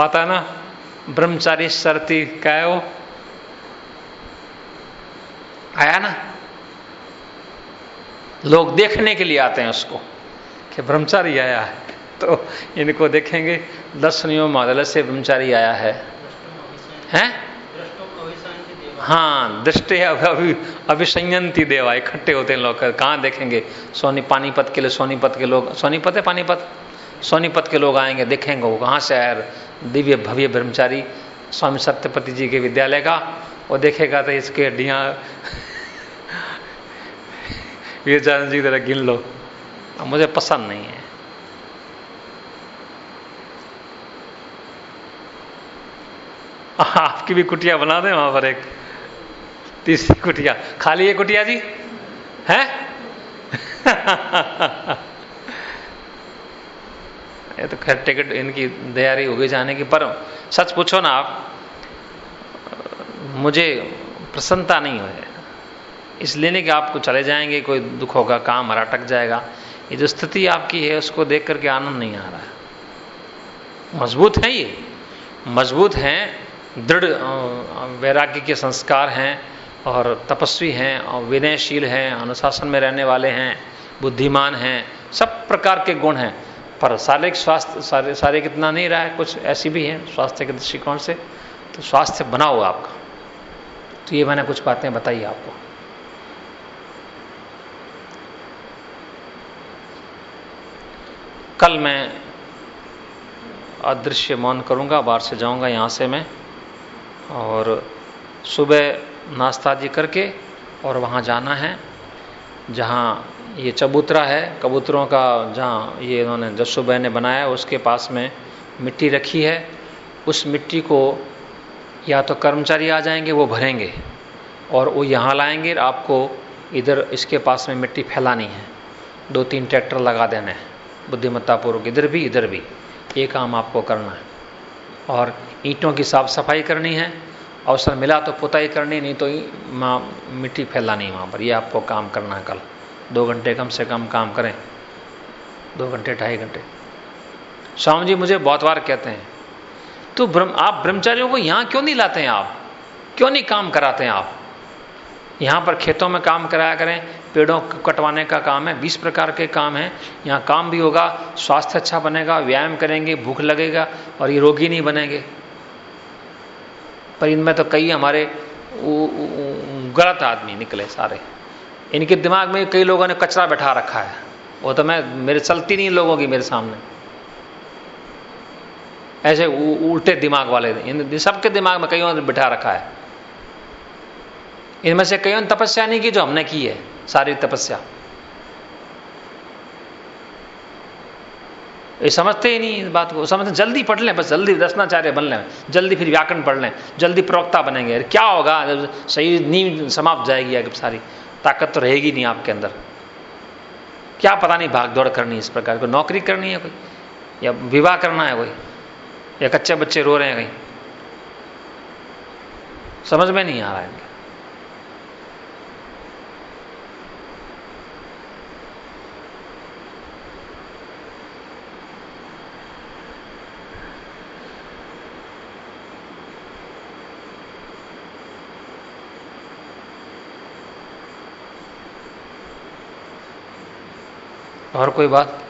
आता ना, ब्रह्मचारी सरती क्या है वो आया ना? लोग देखने के लिए आते हैं उसको, कि ब्रह्मचारी आया है। तो इनको देखेंगे, दर्शनियों मादल से ब्रह्मचारी आया है। हैं? हाँ दृष्टि अभी अभिसंयंती देवा, इकट्ठे होते हैं लोग, कहाँ देखेंगे? सोनी, पानीपत के लिए, सोनीपत के लोग, सोनीपत है पानीपत? सोनीपत के लोग आएँगे, देखेंगे वो कहाँ से आया दिव्य भव्य ब्रह्मचारी, स्वामी सत्यपति जी के विद्यालय का, वो देखेगा तो इसके हड्डियाँ वीरचंद (laughs) जी तरह गिन लो। मुझे पसंद नहीं है। (laughs) आपकी भी कुटिया बना दें वहाँ पर एक। तीसरी कुटिया। खाली है कुटिया जी? है? (laughs) ये तो खैर टिकट इनकी तैयारी होगी जाने की, पर सच पूछो ना आप, मुझे प्रसन्नता नहीं हुई इसलिए नहीं कि आपको चले जाएँगे, कोई दुख होगा, काम हरा टक जाएगा। ये जो स्थिति आपकी है, उसको देख करके आनंद नहीं आ रहा है। मज़बूत है ये। मज़बूत हैं, दृढ़ वैराग्य के संस्कार हैं। और तपस्वी हैं, और विनयशील हैं, अनुशासन में रहने वाले हैं, बुद्धिमान हैं, सब प्रकार के गुण हैं। पर शारीरिक स्वास्थ्य सारे सारे कितना नहीं रहा है, कुछ ऐसी भी हैं स्वास्थ्य के दृष्टिकोण से तो स्वास्थ्य बना हुआ आपका। तो ये मैंने कुछ बातें बताई आपको। कल मैं अदृश्य मौन करूँगा, बाहर से जाऊँगा यहाँ से मैं, और सुबह नाश्ता जी करके और वहाँ जाना है, जहाँ ये चबूतरा है, कबूतरों का जहाँ ये इन्होंने जसुबह ने बनाया, उसके पास में मिट्टी रखी है, उस मिट्टी को या तो कर्मचारी आ जाएँगे, वो भरेंगे, और वो यहाँ लाएँगे, आपको इधर इसके पास में मिट्टी फैलानी है दो तीन ट्रैक्टर लगा देने हैं, बुद्धिमत्तापूर्वक, इधर भी इधर भी, ये काम आपको करना है, और ईंटों की साफ़ सफ़ाई करनी है अवसर मिला तो पुताई करनी, नहीं तो माँ मिट्टी फैलानी वहाँ पर। ये आपको काम करना है कल। दो घंटे कम से कम काम करें। दो घंटे, ढाई घंटे। स्वामी जी मुझे बहुत बार कहते हैं तो ब्रह्म, आप ब्रह्मचारियों को यहाँ क्यों नहीं लाते हैं आप? क्यों नहीं काम कराते हैं आप? यहाँ पर खेतों में काम कराया करें, पेड़ों कटवाने का काम है, बीस प्रकार के काम हैं। यहाँ काम भी होगा, स्वास्थ्य अच्छा बनेगा, व्यायाम करेंगे, भूख लगेगा और ये रोगी नहीं बनेंगे। पर इनमें तो कई हमारे गलत आदमी निकले सारे। इनके दिमाग में कई लोगों ने कचरा बैठा रखा है। वो तो मैं, मेरे चलती नहीं लोगों की मेरे सामने। ऐसे उल्टे दिमाग वाले सबके दिमाग में कईयों ने बिठा रखा है। इनमें से कईयों ने तपस्या नहीं की जो हमने की है, सारी तपस्या। ये समझते ही नहीं इस बात को। समझते जल्दी पढ़ लें बस, जल्दी दर्शनाचार्य बन लें। जल्दी फिर व्याकरण पढ़ लें। जल्दी प्रवक्ता बनेंगे। क्या होगा? सही नींव समाप्त जाएगी आगे सारी। ताकत तो रहेगी नहीं आपके अंदर। क्या पता नहीं भाग दौड़ करनी इस प्रकार को। नौकरी करनी है कोई? या विवाह करना है कोई? या कच्चे बच्चे रो रहे हैं कहीं? समझ में नहीं आ रहा है। और कोई बात?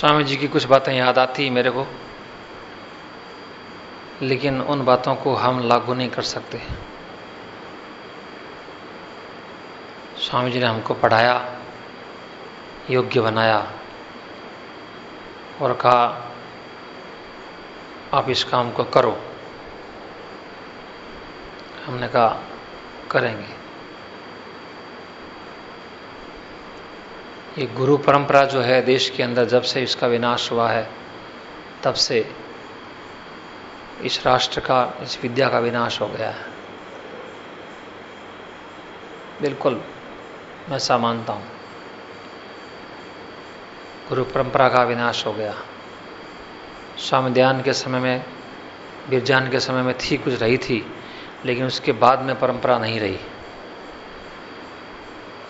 स्वामी जी की कुछ बातें याद आती मेरे को, लेकिन उन बातों को हम लागू नहीं कर सकते। स्वामी जी ने हमको पढ़ाया, योग्य बनाया और कहा, आप इस काम को करो। हमने कहा, करेंगे। ये गुरु परंपरा जो है देश के अंदर जब से इसका विनाश हुआ है, तब से इस राष्ट्र का, इस विद्या का विनाश हो गया है। बिल्कुल मैं ऐसा मानता हूँ। गुरु परंपरा का विनाश हो गया। स्वामी ध्यान के समय में बिरजान के समय में थी, कुछ रही थी, लेकिन उसके बाद में परंपरा नहीं रही।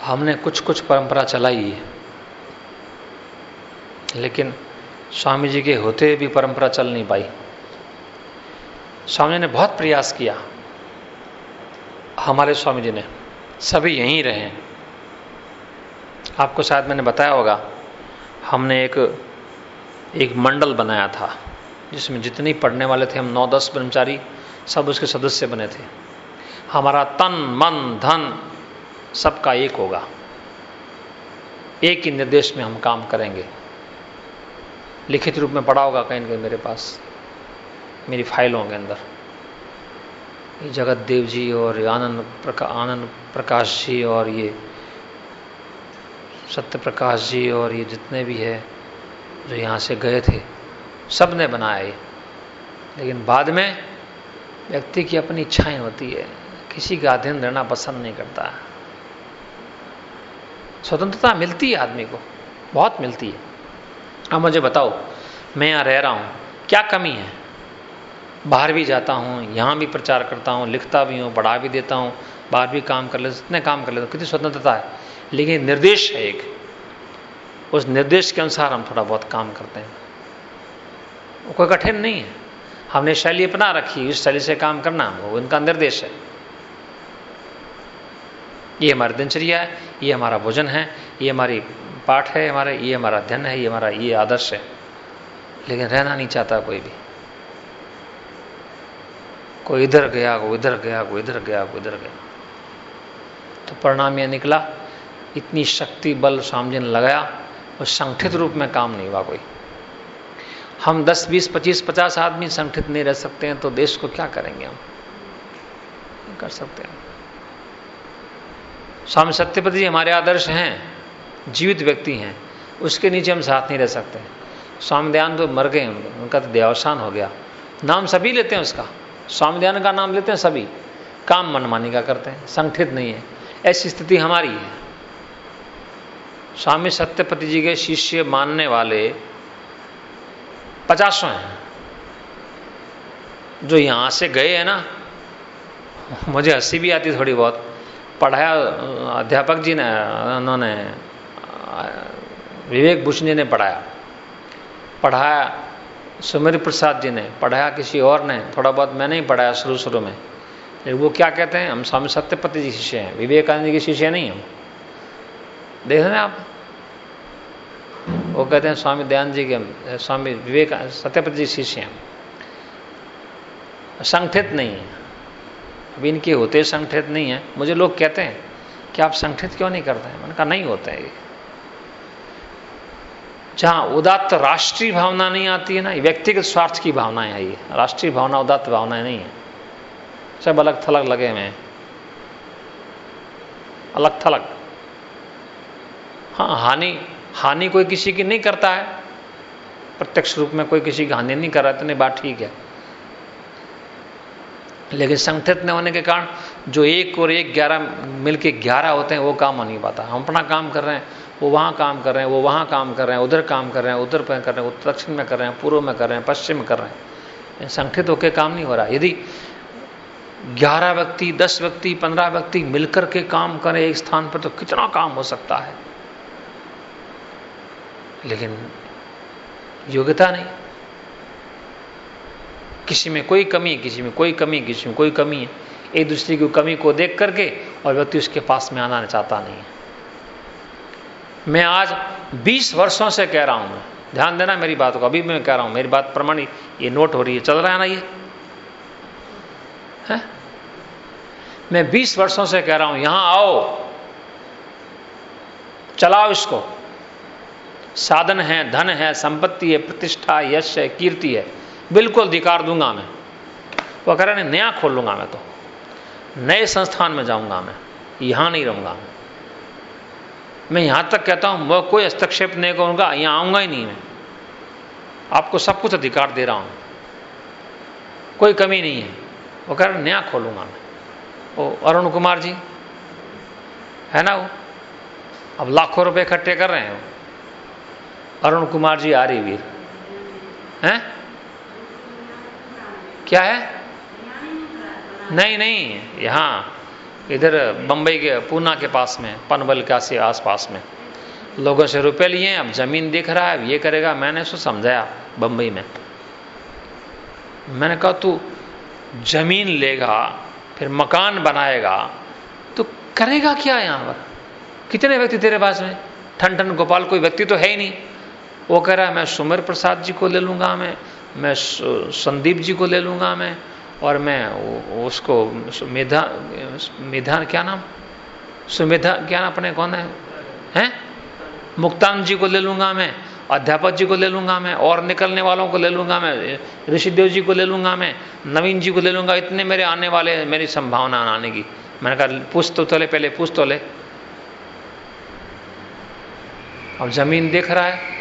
हमने कुछ कुछ परंपरा चलाई है। लेकिन स्वामी जी के होते भी परंपरा चल नहीं पाई। स्वामी ने बहुत प्रयास किया। हमारे स्वामी जी ने, सभी यहीं रहे। आपको शायद मैंने बताया होगा, हमने एक एक मंडल बनाया था, जिसमें जितनी पढ़ने वाले थे, हम नौ दस ब्रह्मचारी, सब उसके सदस्य बने थे। हमारा तन, मन, धन सबका एक होगा। एक ही निर्देश में हम काम करेंगे। लिखित रूप में पड़ा होगा कहीं कहीं मेरे पास। मेरी फाइलों के अंदर। ये जगत देव जी और आनंद प्रका, आनंद प्रकाश जी और ये सत्य प्रकाश जी और ये जितने भी है जो यहाँ से गए थे सबने बनाया ये। लेकिन बाद में व्यक्ति की अपनी इच्छाएँ होती है। किसी का अधीन रहना पसंद नहीं करता। है स्वतंत्रता मिलती है आदमी को, बहुत मिलती है। अब मुझे बताओ, मैं यहाँ रह रहा हूँ, क्या कमी है? बाहर भी जाता हूँ, यहाँ भी प्रचार करता हूँ, लिखता भी हूँ बढ़ा भी देता हूँ, बाहर भी काम कर लेता इतने काम कर लेता कितनी स्वतंत्रता है। लेकिन निर्देश है एक, उस निर्देश के अनुसार हम थोड़ा बहुत काम करते हैं। वो कोई कठिन नहीं है। हमने शैली अपना रखी, इस शैली से काम करना, वो उनका निर्देश है। ये हमारी दिनचर्या है ये हमारा भोजन है ये हमारी पाठ है हमारे ये हमारा अध्ययन है ये हमारा ये आदर्श है। लेकिन रहना नहीं चाहता कोई भी। कोई इधर गया कोई इधर गया कोई इधर गया कोई इधर गया। तो परिणाम यह निकला इतनी शक्ति बल स्वामी ने लगाया और संगठित रूप में काम नहीं हुआ कोई। हम 10, 20, 25, 50 आदमी संगठित नहीं रह सकते हैं तो देश को क्या करेंगे हम? कर सकते हैं। स्वामी सत्यपति जी हमारे आदर्श हैं, जीवित व्यक्ति हैं, उसके नीचे हम साथ नहीं रह सकते। स्वामी दयान तो मर गए, उनका तो देवसान हो गया। नाम सभी लेते हैं उसका। स्वामी दयान का नाम लेते हैं सभी। काम मनमानी का करते हैं, संगठित नहीं है। ऐसी स्थिति हमारी है। स्वामी सत्यपति जी के शिष्य मानने वाले पचासों हैं। जो यहाँ से गए हैं ना, मुझे हँसी भी आती थोड़ी बहुत। पढ़ाया, अध्यापक जी ने, उन्होंने, विवेक भूषण जी ने पढ़ाया। पढ़ाया, सुमेर प्रसाद जी ने, पढ़ाया किसी और ने, थोड़ा बहुत मैंने ही पढ़ाया शुरू शुरू में। लेकिन वो क्या कहते हैं, हम स्वामी सत्यपति जी शिष्य हैं, विवेकानंद जी के शिष्य नहीं हम। देख रहे हैं आप? वो कहते हैं, स्वामी दयानंद जी के, स्वामी विवेक सत्यपति जी शिष्य हैं। संगठित नहीं है। अभी इनके होते संगठित नहीं है। मुझे लोग कहते हैं कि आप संगठित क्यों नहीं करते हैं? मैंने कहा, नहीं होता है ये। जहाँ उदात्त राष्ट्रीय भावना नहीं आती है ना व्यक्तिगत स्वार्थ की भावनाएँ है ये। राष्ट्रीय भावना, उदात्त भावनाएँ नहीं है। सब अलग थलग लगे हुए हैं। अलग थलग हाँ हानि हानि कोई किसी की नहीं करता है। प्रत्यक्ष रूप में कोई किसी की हानि नहीं कर रहा तो नहीं बात ठीक है। लेकिन संगठित न होने के कारण जो एक और एक ग्यारह मिलके ग्यारह होते हैं, वो काम हो नहीं पाता। हम अपना काम कर रहे हैं, वो वहाँ काम कर रहे हैं, वो वहाँ काम कर रहे हैं, उधर काम कर रहे हैं, उधर कर रहे हैं दक्षिण में कर रहे हैं, पूर्व में कर रहे हैं, पश्चिम में कर रहे हैं। संगठित होकर काम नहीं हो रहा। यदि ग्यारह व्यक्ति, दस व्यक्ति, पंद्रह व्यक्ति मिलकर के काम करें एक स्थान पर तो कितना काम हो सकता है? लेकिन योग्यता नहीं। किसी में कोई कमी है, किसी में कोई कमी किसी में कोई कमी है। एक दूसरे की कमी को देख करके और व्यक्ति उसके पास में आना चाहता नहीं है। मैं आज 20 वर्षों से कह रहा हूँ, ध्यान देना मेरी बात को, अभी मैं कह रहा हूँ, मेरी बात प्रमाणित ये नोट हो रही है, चल रहा है ना ये? है? मैं 20 वर्षों से कह रहा हूँ, यहाँ आओ, चलाओ इसको। साधन है, धन है, संपत्ति है, प्रतिष्ठा यश है, कीर्ति है। बिल्कुल अधिकार दूँगा मैं। वो कह रहे नया खोल लूँगा मैं तो। नए संस्थान में जाऊँगा मैं। यहाँ नहीं रहूँगा मैं। मैं यहाँ तक कहता हूँ मैं कोई हस्तक्षेप नहीं करूँगा, यहाँ आऊँगा ही नहीं मैं। आपको सब कुछ अधिकार दे रहा हूँ। कोई कमी नहीं है। वो कह रहे नया खोलूँगा मैं। वो अरुण कुमार जी, है ना वो? अब लाखों रुपए इकट्ठे कर रहे हैं अरुण कुमार जी आर्यवीर हैं? क्या है? नहीं नहीं, यहाँ, इधर बंबई के, पूना के पास में, पनबल का से आसपास में। लोगों से रुपए लिए, अब ज़मीन दिख रहा है, अब ये करेगा, मैंने उसको समझाया बंबई में। मैंने कहा, तू ज़मीन लेगा, फिर मकान बनाएगा तो करेगा क्या यहाँ पर? कितने व्यक्ति तेरे पास में? ठन ठन गोपाल, कोई व्यक्ति तो है ही नहीं। वो कह रहा है, मैं सुमेर प्रसाद जी को ले लूँगा, मैं मैं संदीप जी को ले लूँगा मैं, और मैं उसको मेधा मेधा, क्या नाम? सुमेधा, क्या नाम अपने, कौन है? हैं? मुक्तान जी को ले लूँगा मैं, अध्यापक जी को ले लूँगा मैं, और निकलने वालों को ले लूँगा मैं, ऋषिदेव जी को ले लूँगा मैं, नवीन जी को ले लूँगा, इतने मेरे आने वाले, मेरी संभावना आने की। मैंने कहा, पूछ तो ले पहले पूछ तो ले अब ज़मीन देख रहा है।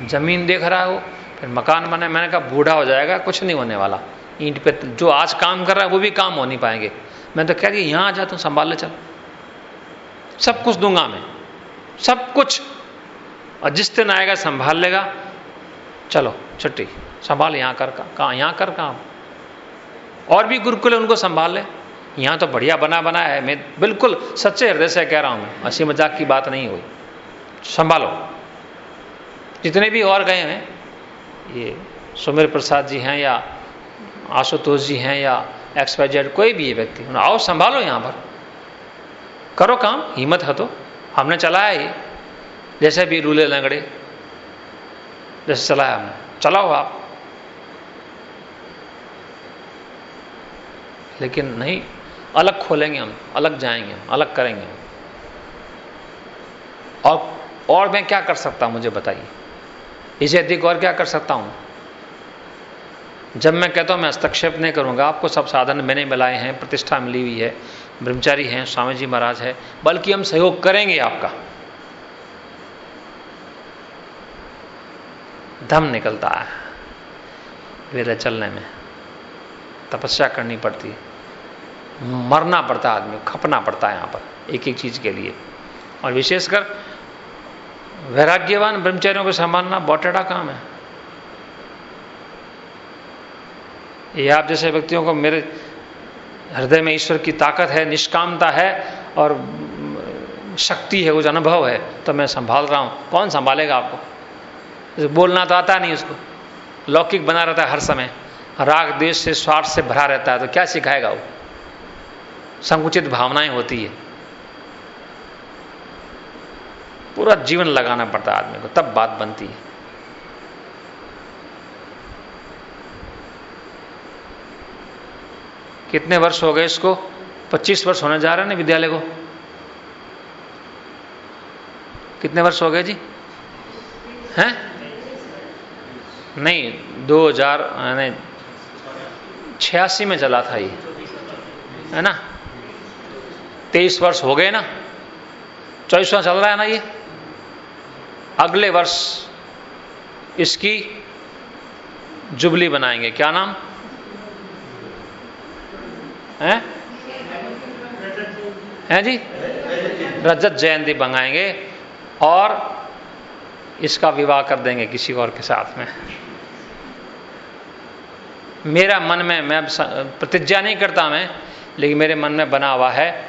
ज़मीन देख रहा है वो, फिर मकान बने, मैंने कहा, बूढ़ा हो जाएगा, कुछ नहीं होने वाला। ईंट पे जो आज काम कर रहा है, वो भी काम हो नहीं पाएँगे। मैं तो कह रही यहाँ आ जा, तू संभाल ले, चल। सब कुछ दूँगा मैं। सब कुछ। और जिस दिन आएगा, संभाल लेगा। चलो, छुट्टी। संभाल, यहाँ कर कहा, यहाँ कर काम। और भी गुरुकुल उनको संभाल ले। यहाँ तो बढ़िया बना बना है। मैं बिल्कुल सच्चे हृदय से कह रहा हूँ, हँसी मज़ाक की बात नहीं हुई। संभालो। जितने भी और गए हैं, ये सुमेर प्रसाद जी हैं या आशुतोष जी हैं या एक्स वाई जेड कोई भी है व्यक्ति आओ संभालो यहाँ पर। करो काम, हिम्मत है तो। हमने चलाया ही जैसे भी रूले लंगड़े, जैसे चलाया हमने। चलाओ आप। लेकिन नहीं, अलग खोलेंगे हम, अलग जाएँगे, अलग करेंगे। और और मैं क्या कर सकता मुझे बताइए। इसे अधिक और क्या कर सकता हूँ? जब मैं कहता हूँ, मैं हस्तक्षेप नहीं करूँगा। आपको सब साधन मैंने मिलाए हैं, प्रतिष्ठा मिली हुई है, ब्रह्मचारी हैं स्वामी जी महाराज है, बल्कि हम सहयोग करेंगे आपका। दम निकलता है, वेरे चलने में। तपस्या करनी पड़ती, मरना पड़ता है आदमी, खपना पड़ता है यहाँ पर एक एक चीज़ के लिए। और विशेषकर वैराग्यवान ब्रह्मचारियों को संभालना बहुत काम है। ये आप जैसे व्यक्तियों को मेरे हृदय में ईश्वर की ताकत है, निष्कामता है और शक्ति है, कुछ अनुभव है तो मैं संभाल रहा हूँ। कौन संभालेगा आपको? बोलना तो आता नहीं उसको। लौकिक बना रहता है हर समय। राग देश से, स्वार्थ से भरा रहता है तो क्या सिखाएगा वो? संकुचित भावनाएँ होती है। पूरा जीवन लगाना पड़ता है आदमी को, तब बात बनती है। कितने वर्ष हो गए इसको? 25 वर्ष होने जा रहे हैं ना विद्यालय को? कितने वर्ष हो गए जी? हैं? नहीं 2000 यानी छियासी में चला था ये। है ना? तेईस वर्ष हो गए ना? चौबीसवा चल रहा है ना ये? अगले वर्ष इसकी जुबली बनाएँगे। क्या नाम? है? हैं जी? रजत जयंती मंगाएँगे और इसका विवाह कर देंगे किसी और के साथ में। मेरा मन में, मैं प्रतिज्ञा नहीं करता मैं, लेकिन मेरे मन में बना हुआ है,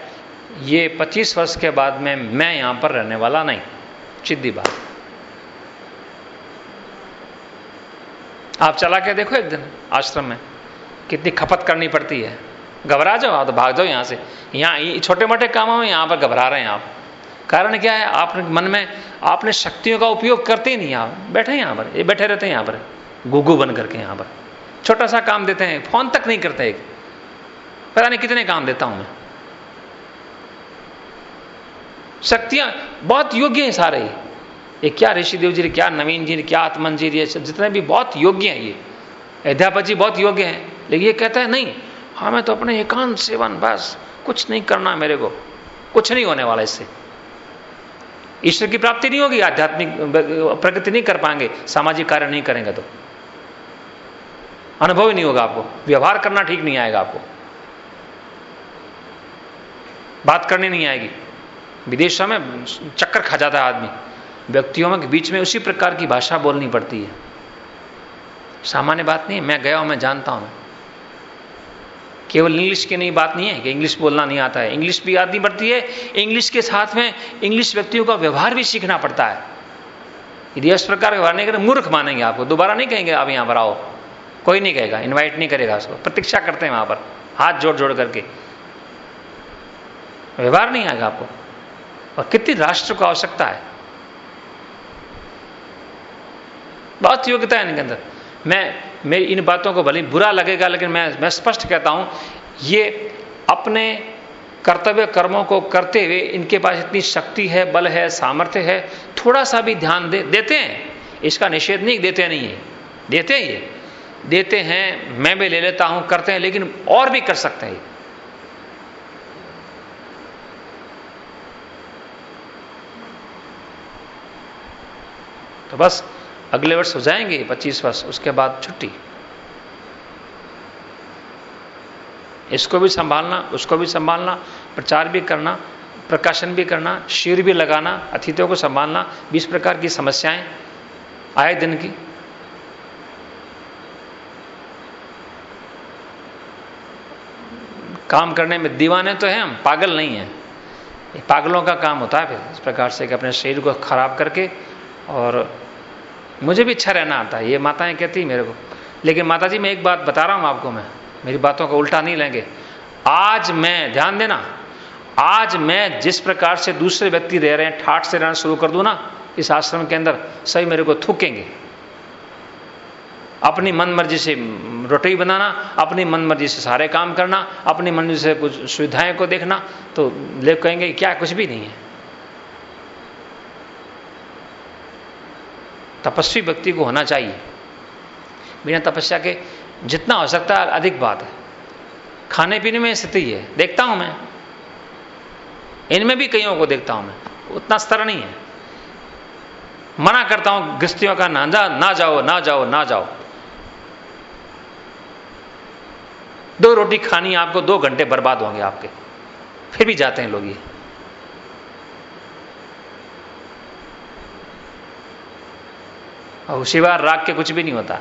ये 25 वर्ष के बाद में मैं यहाँ पर रहने वाला नहीं। चिद्दी बात। आप चला के देखो एक दिन, आश्रम में कितनी खपत करनी पड़ती है। घबरा जाओ, आप तो भाग जाओ यहाँ से। यहाँ छोटे मोटे कामों में यहाँ पर घबरा रहे हैं आप। कारण क्या है? आप मन में, आपने शक्तियों का उपयोग करते ही नहीं आप। बैठे यहाँ पर, ये बैठे रहते हैं यहाँ पर। गुगु बन करके यहाँ पर। छोटा सा काम देते हैं, फ़ोन तक नहीं करते एक। पता नहीं कितने काम देता हूँ मैं। शक्तियाँ बहुत योग्य हैं सारे। ये क्या ऋषिदेव जी, क्या नवीन जी, क्या आत्मन जी, ये सब जितने भी बहुत योग्य हैं ये। अध्यापक जी बहुत योग्य हैं, लेकिन ये कहता है, नहीं हमें तो अपने एकांत सेवन, बस, कुछ नहीं करना मेरे को। कुछ नहीं होने वाला इससे। ईश्वर की प्राप्ति नहीं होगी, आध्यात्मिक प्रगति नहीं कर पाएँगे, सामाजिक कार्य नहीं करेंगे तो। अनुभव ही नहीं होगा आपको, व्यवहार करना ठीक नहीं आएगा आपको। बात करनी नहीं आएगी। विदेशों में चक्कर खा जाता है आदमी। व्यक्तियों के बीच में उसी प्रकार की भाषा बोलनी पड़ती है। सामान्य बात नहीं मैं गया हूँ, मैं जानता हूँ। केवल इंग्लिश की नहीं, बात नहीं है कि इंग्लिश बोलना नहीं आता है। इंग्लिश भी आदमी पड़ती है, इंग्लिश के साथ में इंग्लिश व्यक्तियों का व्यवहार भी सीखना पड़ता है। यदि इस प्रकार व्यवहार नहीं करें, मूर्ख मानेंगे आपको। दोबारा नहीं कहेंगे आप यहाँ पर आओ। कोई नहीं कहेगा इनवाइट नहीं करेगा उसको। प्रतीक्षा करते हैं वहाँ पर, हाथ जोड़ जोड़ करके। व्यवहार नहीं आएगा आपको। और कितनी राष्ट्र को आवश्यकता है? बहुत योग्यता है इनके अंदर। मैं मेरी इन बातों को भले बुरा लगेगा, लेकिन मैं मैं स्पष्ट कहता हूँ, ये अपने कर्तव्य कर्मों को करते हुए इनके पास इतनी शक्ति है, बल है, सामर्थ्य है, थोड़ा सा भी ध्यान दे, देते हैं। इसका निषेध नहीं, देते नहीं है। देते हैं ये। देते हैं, मैं भी ले लेता हूँ, करते हैं, लेकिन और भी कर सकते हैं। तो बस अगले वर्ष हो जाएँगे 25 वर्ष, उसके बाद छुट्टी। इसको भी संभालना, उसको भी संभालना, प्रचार भी करना, प्रकाशन भी करना, शिविर भी लगाना, अतिथियों को संभालना, बीस प्रकार की समस्याएँ आए दिन की। काम करने में दीवाने तो हैं हम, पागल नहीं हैं। पागलों का काम होता है फिर, इस प्रकार से कि अपने शरीर को खराब करके और मुझे भी अच्छा रहना आता है, ये माताएँ कहती मेरे को। लेकिन माता जी मैं एक बात बता रहा हूँ आपको मैं। मेरी बातों का उल्टा नहीं लेंगे। आज मैं, ध्यान देना, आज मैं जिस प्रकार से दूसरे व्यक्ति रह रहे हैं, ठाठ से रहना शुरू कर दूँ ना, इस आश्रम के अंदर सही मेरे को थूकेंगे। अपनी मन मर्ज़ी से रोटी बनाना, अपनी मन मर्ज़ी से सारे काम करना, अपनी मन मर्ज़ी से कुछ सुविधाएँ को देखना तो लोग कहेंगे, क्या कुछ भी नहीं है। तपस्वी व्यक्ति को होना चाहिए। बिना तपस्या के जितना हो सकता है अधिक बात है। खाने पीने में स्थिति है। देखता हूँ मैं। इनमें भी कईयों को देखता हूँ मैं। उतना स्तर नहीं है। मना करता हूँ, गृस्तियों का ना जा ना जाओ ना जाओ ना जाओ। दो रोटी खानी आपको, दो घंटे बर्बाद होंगे आपके। फिर भी जाते हैं लोग ये। और शिवार राग के कुछ भी नहीं होता।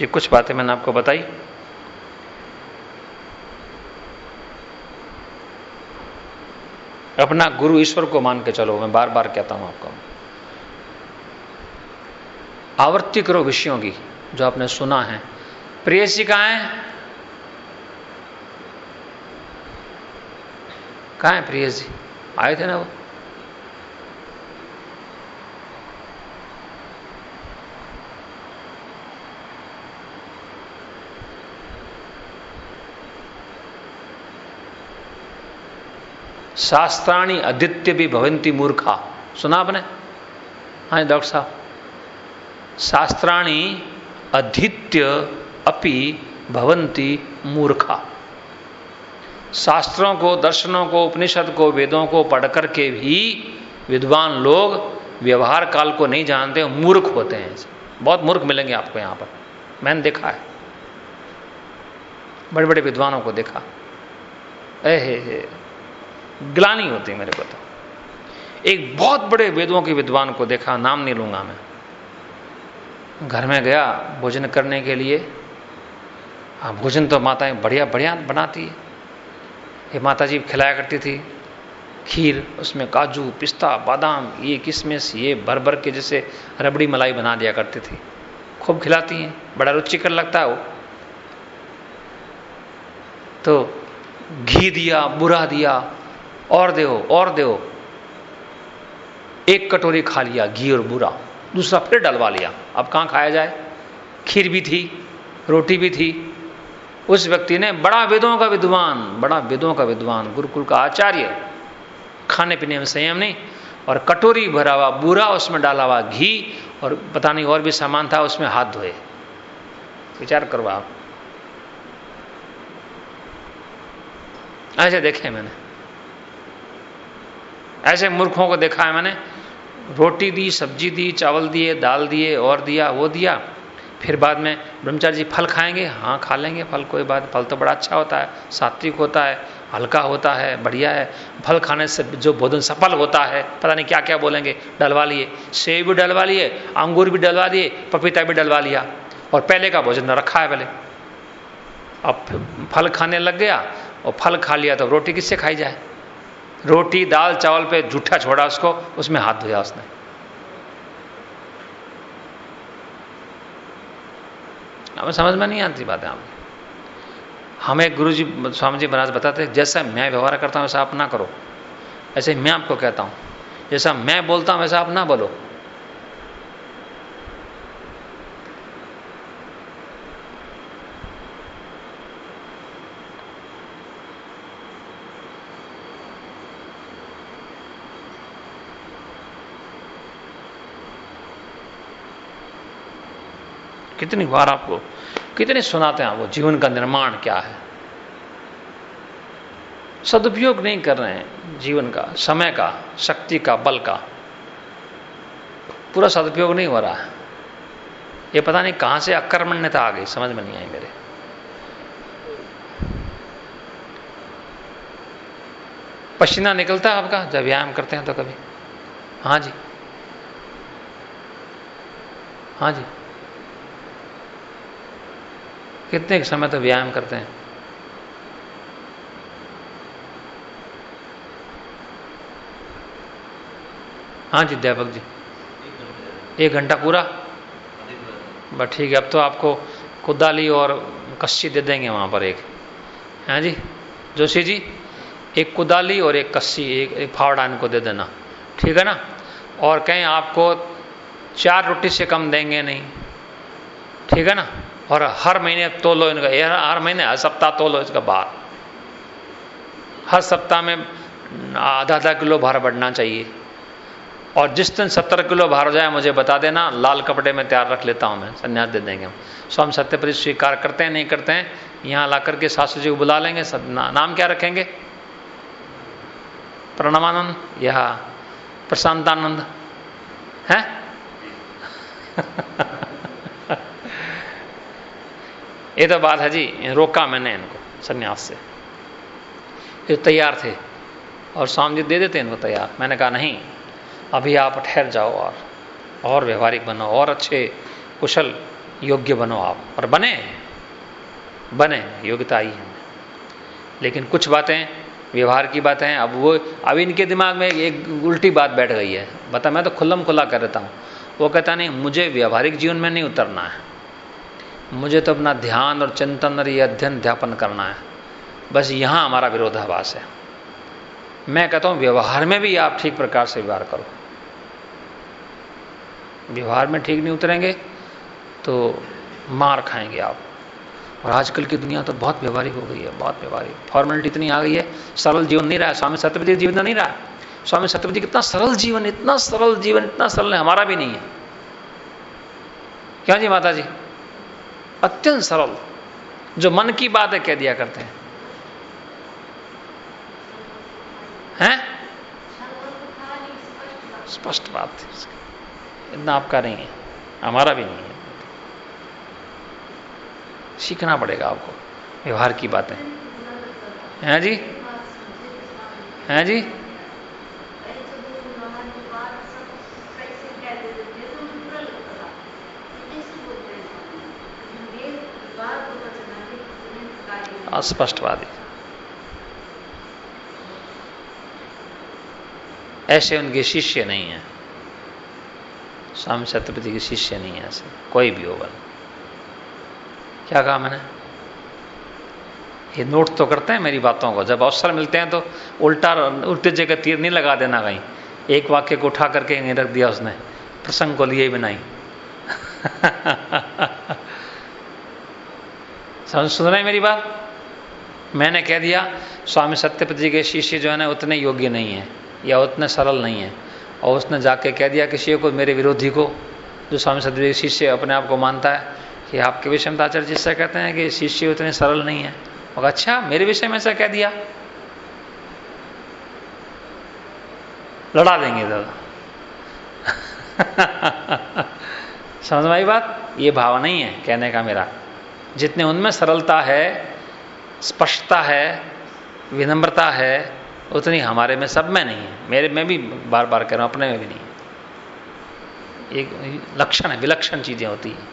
ये कुछ बातें मैंने आपको बताई। अपना गुरु ईश्वर को मान के चलो, मैं बार बार कहता हूँ आपको। आवृत्ति करो विषयों की, जो आपने सुना है प्रेयसी कहाँ है कहाँ है प्रेयसी? आए थे ना वो? शास्त्राणी अदित्य भी भवंती मूर्खा। सुना आपने? हाँ डॉक्टर साहब। शास्त्राणी अदित्य अपि भवंती मूर्खा। शास्त्रों को, दर्शनों को, उपनिषद को, वेदों को पढ़ करके भी विद्वान लोग व्यवहार काल को नहीं जानते, मूर्ख होते हैं। बहुत मूर्ख मिलेंगे आपको यहाँ पर। मैंने देखा है। बड़े बड़े विद्वानों को देखा। ए, हे ग्लानी होती मेरे को तो। एक बहुत बड़े वेदों के विद्वान को देखा, नाम नहीं लूँगा मैं। घर में गया, भोजन करने के लिए हाँ भोजन तो माताएँ बढ़िया बढ़िया बनाती है। ये माता जी खिलाया करती थी, खीर, उसमें काजू, पिस्ता, बादाम, ये किसमिस ये भर भर के जैसे रबड़ी मलाई बना दिया करती थी। खूब खिलाती हैं, बड़ा रुचिकर लगता है वो। तो घी दिया, बुरा दिया, और दो और दो एक कटोरी खा लिया, घी और बुरा। दूसरा फिर डलवा लिया। अब कहाँ खाया जाए? खीर भी थी, रोटी भी थी उस व्यक्ति ने बड़ा वेदों का विद्वान, बड़ा वेदों का विद्वान, गुरुकुल का आचार्य, खाने पीने में संयम नहीं, और कटोरी भरा हुआ बुरा उसमें डाला हुआ घी, और पता नहीं और भी सामान था, उसमें हाथ धोए। विचार करो आप। ऐसे देखे मैंने। ऐसे मूर्खों को देखा है मैंने। रोटी दी, सब्ज़ी दी, चावल दिए, दाल दिए, और दिया, वो दिया। फिर बाद में ब्रह्मचारी जी फल खाएँगे हाँ खा लेंगे, फल कोई बात, फल तो बड़ा अच्छा होता है, सात्विक होता है, हल्का होता है, बढ़िया है। फल खाने से जो भोजन सफल होता है, पता नहीं क्या क्या बोलेंगे, डलवा लिए, सेब भी डलवा लिए, अंगूर भी डलवा दिए, पपीता भी डलवा लिया, और पहले का भोजन रखा है पहले। अब फल खाने लग गया, और फल खा लिया तो रोटी किससे खाई जाए? रोटी, दाल, चावल पे जूठा छोड़ा उसको, उसमें हाथ धोया उसने। हमें समझ में नहीं आती बातें आप हमें गुरु जी स्वामी जी महाराज बताते, जैसा मैं व्यवहार करता हूँ, वैसा आप ना करो। ऐसे मैं आपको कहता हूँ, जैसा मैं बोलता हूँ, वैसा आप ना बोलो। कितनी बार आपको कितने सुनाते हैं आपको जीवन का निर्माण क्या है? सदुपयोग नहीं कर रहे हैं जीवन का, समय का, शक्ति का, बल का। पूरा सदुपयोग नहीं हो रहा है। ये पता नहीं कहाँ से अकर्मण्यता आ गई, समझ में नहीं आई मेरे। पसीना निकलता है आपका? जब व्यायाम करते हैं तो कभी। हाँ जी। हाँ जी। कितने समय तक व्यायाम करते हैं। हाँ जी अध्यापक जी। एक घंटा पूरा? बस ठीक है अब तो आपको कुदाली और कस्सी दे देंगे वहाँ पर एक। हैं जी जोशी जी एक कुदाली और एक कस्सी एक, एक फावड़ा इनको दे देना। ठीक है ना? और कहीं आपको चार रोटी से कम देंगे नहीं। ठीक है ना? और हर महीने तोलो इनका हर महीने हर सप्ताह तोलो इसका भार। हर सप्ताह में आधा आधा किलो भार बढ़ना चाहिए। और जिस दिन सत्तर किलो भार हो जाए मुझे बता देना लाल कपड़े में तैयार रख लेता हूँ मैं संन्यास दे देंगे हम। सो हम सत्यपति स्वीकार करते हैं नहीं करते हैं यहाँ ला करके सासू जी को बुला लेंगे सब ना, नाम क्या रखेंगे? प्रणमानंद या प्रशांतानंद? है? (laughs) ये तो बात है जी, रोका मैंने इनको, संन्यास से। ये तैयार थे, और स्वामी जी दे देते इनको तैयार। मैंने कहा, नहीं, अभी आप ठहर जाओ और और व्यवहारिक बनो, और अच्छे कुशल योग्य बनो आप, और बने बने, योग्यता आई है। लेकिन कुछ बातें, व्यवहार की बातें हैं, अब वो, अब इनके दिमाग में एक उल्टी बात बैठ गई है। बता, मैं तो खुल्लम खुला कर देता हूँ। वो कहता, नहीं, मुझे व्यवहारिक जीवन में नहीं उतरना है। मुझे तो अपना ध्यान और चिंतन और ये अध्ययन ध्यापन करना है। बस यहाँ हमारा विरोधाभास है। मैं कहता हूँ, व्यवहार में भी आप ठीक प्रकार से व्यवहार करो। व्यवहार में ठीक नहीं उतरेंगे तो मार खाएँगे आप। और आजकल की दुनिया तो बहुत व्यवहारिक हो गई है, बहुत व्यवहारिक। फॉर्मेलिटी इतनी आ गई है, सरल जीवन नहीं रहा। स्वामी सत्यपति जीवन नहीं रहा। स्वामी सत्यपति कितना सरल जीवन, इतना सरल जीवन, इतना सरल है, हमारा भी नहीं है। क्या जी माता जी अत्यंत सरल, जो मन की बात है कह दिया करते हैं। हैं? स्पष्ट बात है इतना आपका नहीं है, हमारा भी नहीं है। सीखना पड़ेगा आपको, व्यवहार की बातें। हैं जी? हैं जी? अस्पष्टवादी। ऐसे उनके शिष्य नहीं है। स्वामी छत्रपति के शिष्य नहीं है ऐसे, कोई भी हो होगा क्या कहा मैंने ये नोट तो करते हैं मेरी बातों को, जब अवसर मिलते हैं तो उल्टा उल्टे जगह तीर नहीं लगा देना कहीं। एक वाक्य को उठा करके नहीं रख दिया उसने, प्रसंग को लिए नहीं। (laughs) समझ सुन रहे मेरी बात? मैंने कह दिया, स्वामी सत्यपति जी के शिष्य जो है ना, उतने योग्य नहीं है, या उतने सरल नहीं है। और उसने जाके कह दिया, किसी को, मेरे विरोधी को, जो स्वामी सत्यपति शिष्य अपने आप को मानता है, कि आपके विषय में आचार्य जिससे कहते हैं कि शिष्य उतने सरल नहीं है। और अच्छा मेरे विषय में ऐसा कह दिया। लड़ा देंगे दादा (laughs) समझ में आई बात? ये भाव नहीं है कहने का मेरा। जितने उनमें सरलता है स्पष्टता है, विनम्रता है, उतनी हमारे में सब में नहीं है। मेरे में भी बार बार कह रहा हूँ, अपने में भी नहीं एक लक्षण है, विलक्षण चीज़ें होती हैं।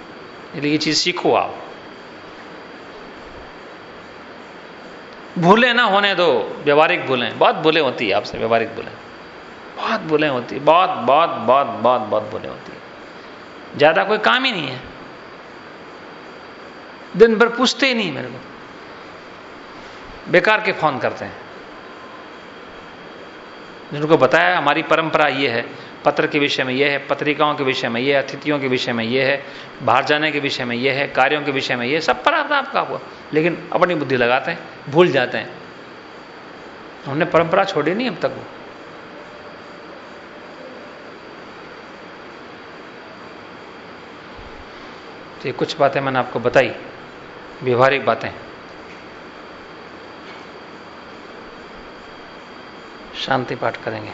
इसलिए ये चीज़ सीखो आप। भूले ना होने दो, व्यवहारिक भूलें। बहुत भूलें होती है आपसे, व्यवहारिक भूलें। बहुत भूलें होती है, बहुत बहुत बहुत बहुत बहुत भूलें होती है। ज़्यादा कोई काम ही नहीं है। दिन भर पूछते ही नहीं मेरे को। बेकार के फ़ोन करते हैं। जिनको बताया, हमारी परंपरा ये है, पत्र के विषय में ये है, पत्रिकाओं के विषय में ये है, अतिथियों के विषय में ये है, बाहर जाने के विषय में ये है, कार्यों के विषय में ये, सब पर आपका हुआ। लेकिन अपनी बुद्धि लगाते हैं, भूल जाते हैं। हमने परंपरा छोड़ी नहीं अब तक। वो तो ये कुछ बातें मैंने आपको बताई, व्यवहारिक बातें। शांति पाठ करेंगे।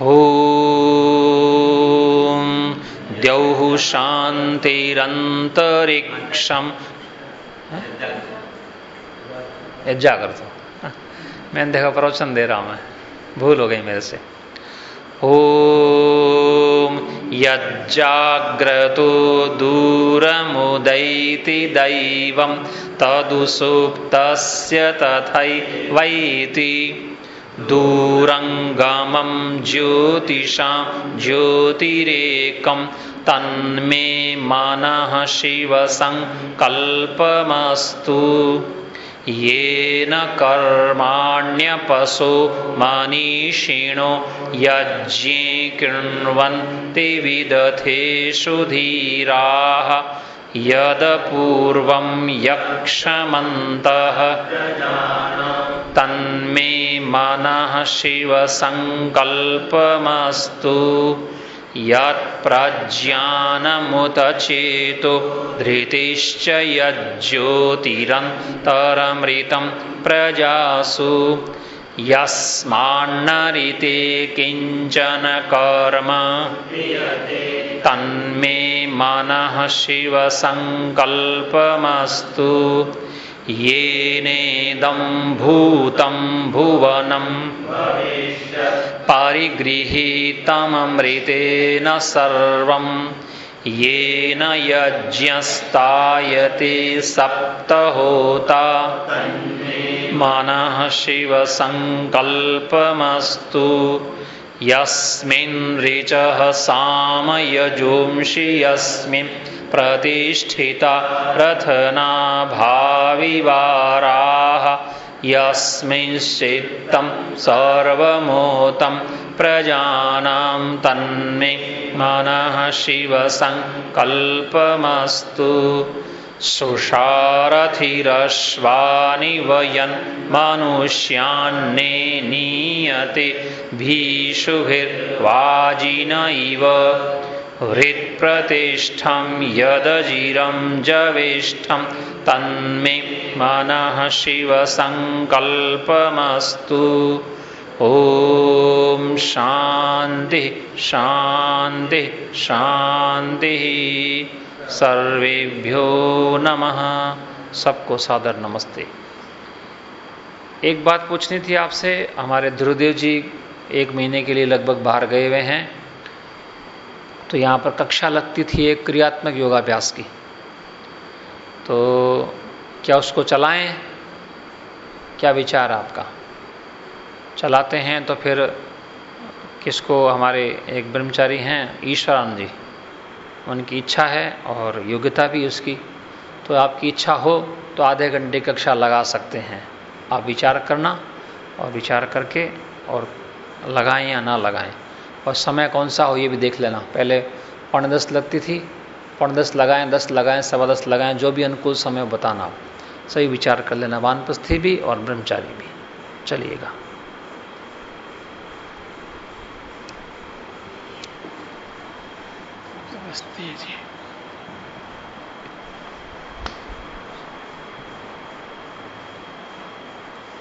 हो? द्यौः शांतिरंतरिक्षम जाकर तो मैंने देखा प्रवचन दे रहा हूँ मैं। भूल हो गई मेरे से। ओम यज्जाग्रतो दूरमुदैति दैवं तदुसुप्तस्य तथैवैति दूरङ्गमं ज्योतिषां ज्योतिरेकं तन्मे मनः शिवसङ्कल्पमस्तु। येन कर्माण्यपशो मनीषिणो यज्ञे कृण्वन्ति विदथेषु धीराः। यदपूर्वं यक्षमन्तः। तन्मे मनः शिवसङ्कल्पमस्तु। यत्प्रज्ञानमुत चेतो धृतिश्च यज्ज्योतिरन्तरमृतं प्रजासु। यस्मान्नरिते किंचन कर्म। तन्मे मनः शिवसङ्कल्पमस्तु। येनेदं भूतं भुवनं परिगृहीतममृतेन सर्वं। येन यज्ञस्तायते सप्तहोता। मनः शिवसङ्कल्पमस्तु। यस्मिन् ऋचः सामयजोंषि यस्मिन् प्रतिष्ठिता रथनाभाविवाराः। यस्मिंश्चित्तं सर्वमोतं प्रजानां तन्मे मनः शिवसङ्कल्पमस्तु। सुषारथिरश्वानि वयन् मनुष्यान्ने नीयते भीषुभिर्वाजिन इव। हृत्प्रतिष्ठं यदजिरं जवेष्ठं तन्मे मनः शिवसङ्कल्पमस्तु। ॐ शान्ति शान्ति, शान्तिः। सर्वेभ्यो नमः। सबको सादर नमस्ते। एक बात पूछनी थी आपसे, हमारे ध्रुवदेव जी एक महीने के लिए लगभग बाहर गए हुए हैं तो यहाँ पर कक्षा लगती थी एक क्रियात्मक योगाभ्यास की। तो क्या उसको चलाएँ? क्या विचार आपका? चलाते हैं तो फिर किसको? हमारे एक ब्रह्मचारी हैं, ईश्वरानंद जी। उनकी इच्छा है और योग्यता भी उसकी। तो आपकी इच्छा हो तो आधे घंटे कक्षा लगा सकते हैं। आप विचार करना और विचार करके और लगाएँ या ना लगाएँ। और समय कौन सा हो ये भी देख लेना। पहले पौने दस लगती थी, पौने दस लगाएँ दस लगाएँ, सवा दस लगाएँ, जो भी अनुकूल समय बताना। सही विचार कर लेना। वानप्रस्थी भी और ब्रह्मचारी भी। चलिएगा।